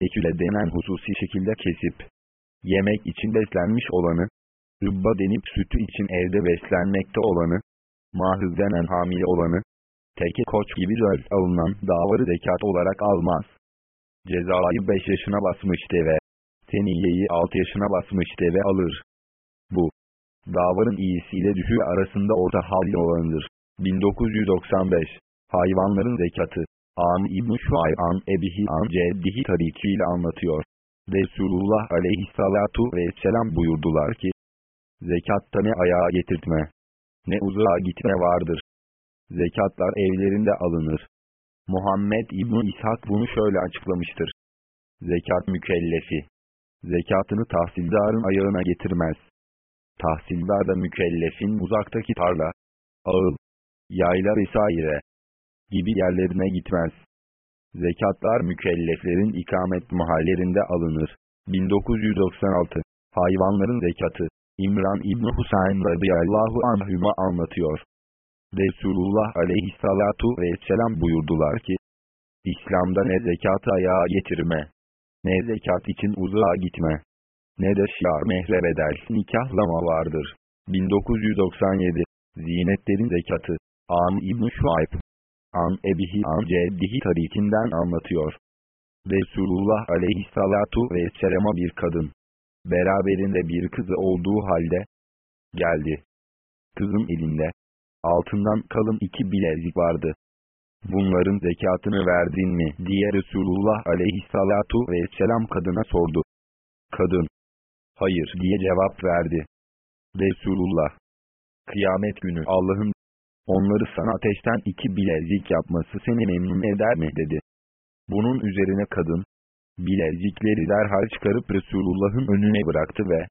Eküle denen hususi şekilde kesip, yemek için beslenmiş olanı, Rıbba denip sütü için evde beslenmekte olanı, mahız denen hamile olanı, teke koç gibi röz alınan davarı zekat olarak almaz. Cezayı 5 yaşına basmış deve, seniyeyi 6 yaşına basmış deve alır. Bu, davarın iyisiyle düşüğü arasında orta halli olanıdır. 1995 Hayvanların Zekatı An İbn-i Şuay'an Ebihi An Ceddihi tarikiyle anlatıyor. Resulullah aleyhissalatu vesselam buyurdular ki, Zekatta ne ayağa getirtme, ne uzağa gitme vardır. Zekatlar evlerinde alınır. Muhammed İbn İshak bunu şöyle açıklamıştır. Zekat mükellefi. Zekatını tahsildarın ayağına getirmez. Tahsildar da mükellefin uzaktaki tarla, ağıl, yayla vesaire gibi yerlerine gitmez. Zekatlar mükelleflerin ikamet mahallerinde alınır. 1996 Hayvanların zekatı İmran İbni Husayn radıyallahu anhüma anlatıyor. Resulullah aleyhissalatu vesselam buyurdular ki, İslam'da ne zekatı ayağa getirme, ne zekat için uzağa gitme, ne de şiar mehrebedel nikahlama vardır. 1997 Zinetlerin zekatı An İbn Şuayb An Ebihi An Ceddihi tarikinden anlatıyor. Resulullah aleyhissalatu vesselama bir kadın, beraberinde bir kızı olduğu halde, geldi. Kızın elinde, altından kalın iki bilezik vardı. Bunların zekatını verdin mi diye Resulullah aleyhissalatu vesselam kadına sordu. Kadın, hayır diye cevap verdi. Resulullah, kıyamet günü Allah'ın onları sana ateşten iki bilezik yapması seni memnun eder mi dedi. Bunun üzerine kadın, bilezikleri derhal çıkarıp Resulullah'ın önüne bıraktı ve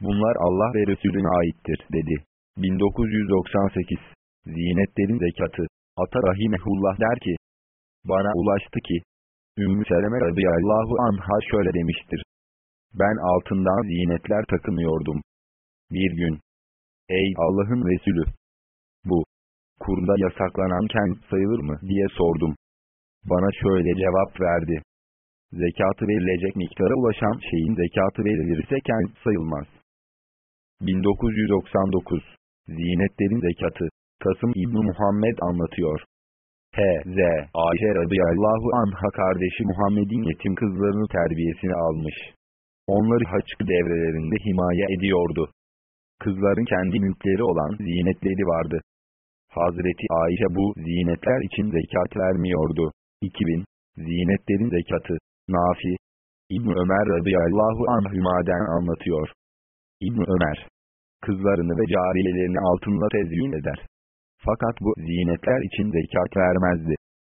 bunlar Allah ve Resulüne aittir dedi. 1998 Zinetlerin zekatı Ata Rahimehullah der ki Bana ulaştı ki Ümmü Seleme radıyallahu anha şöyle demiştir. Ben altından zinetler takınıyordum. Bir gün Ey Allah'ın Resulü! Bu, kurda yasaklanan kent sayılır mı diye sordum. Bana şöyle cevap verdi. Zekatı verilecek miktara ulaşan şeyin zekatı verilirse kent sayılmaz. 1999 Zinetlerin zekatı Kasım İbn Muhammed anlatıyor. H.Z. Ayşe radıyallahu anha kardeşi Muhammed'in yetim kızlarını terbiyesini almış. Onları haç devrelerinde himaye ediyordu. Kızların kendi mülkleri olan zinetleri vardı. Hazreti Ayşe bu zinetler için zekat vermiyordu. 2000 Zinetlerin zekatı Nafi, İbn Ömer radıyallahu anhümaden anlatıyor. İbn Ömer, kızlarını ve cariyelerini altınla tezyin eder. Fakat bu zinetler için zekat vermezdi.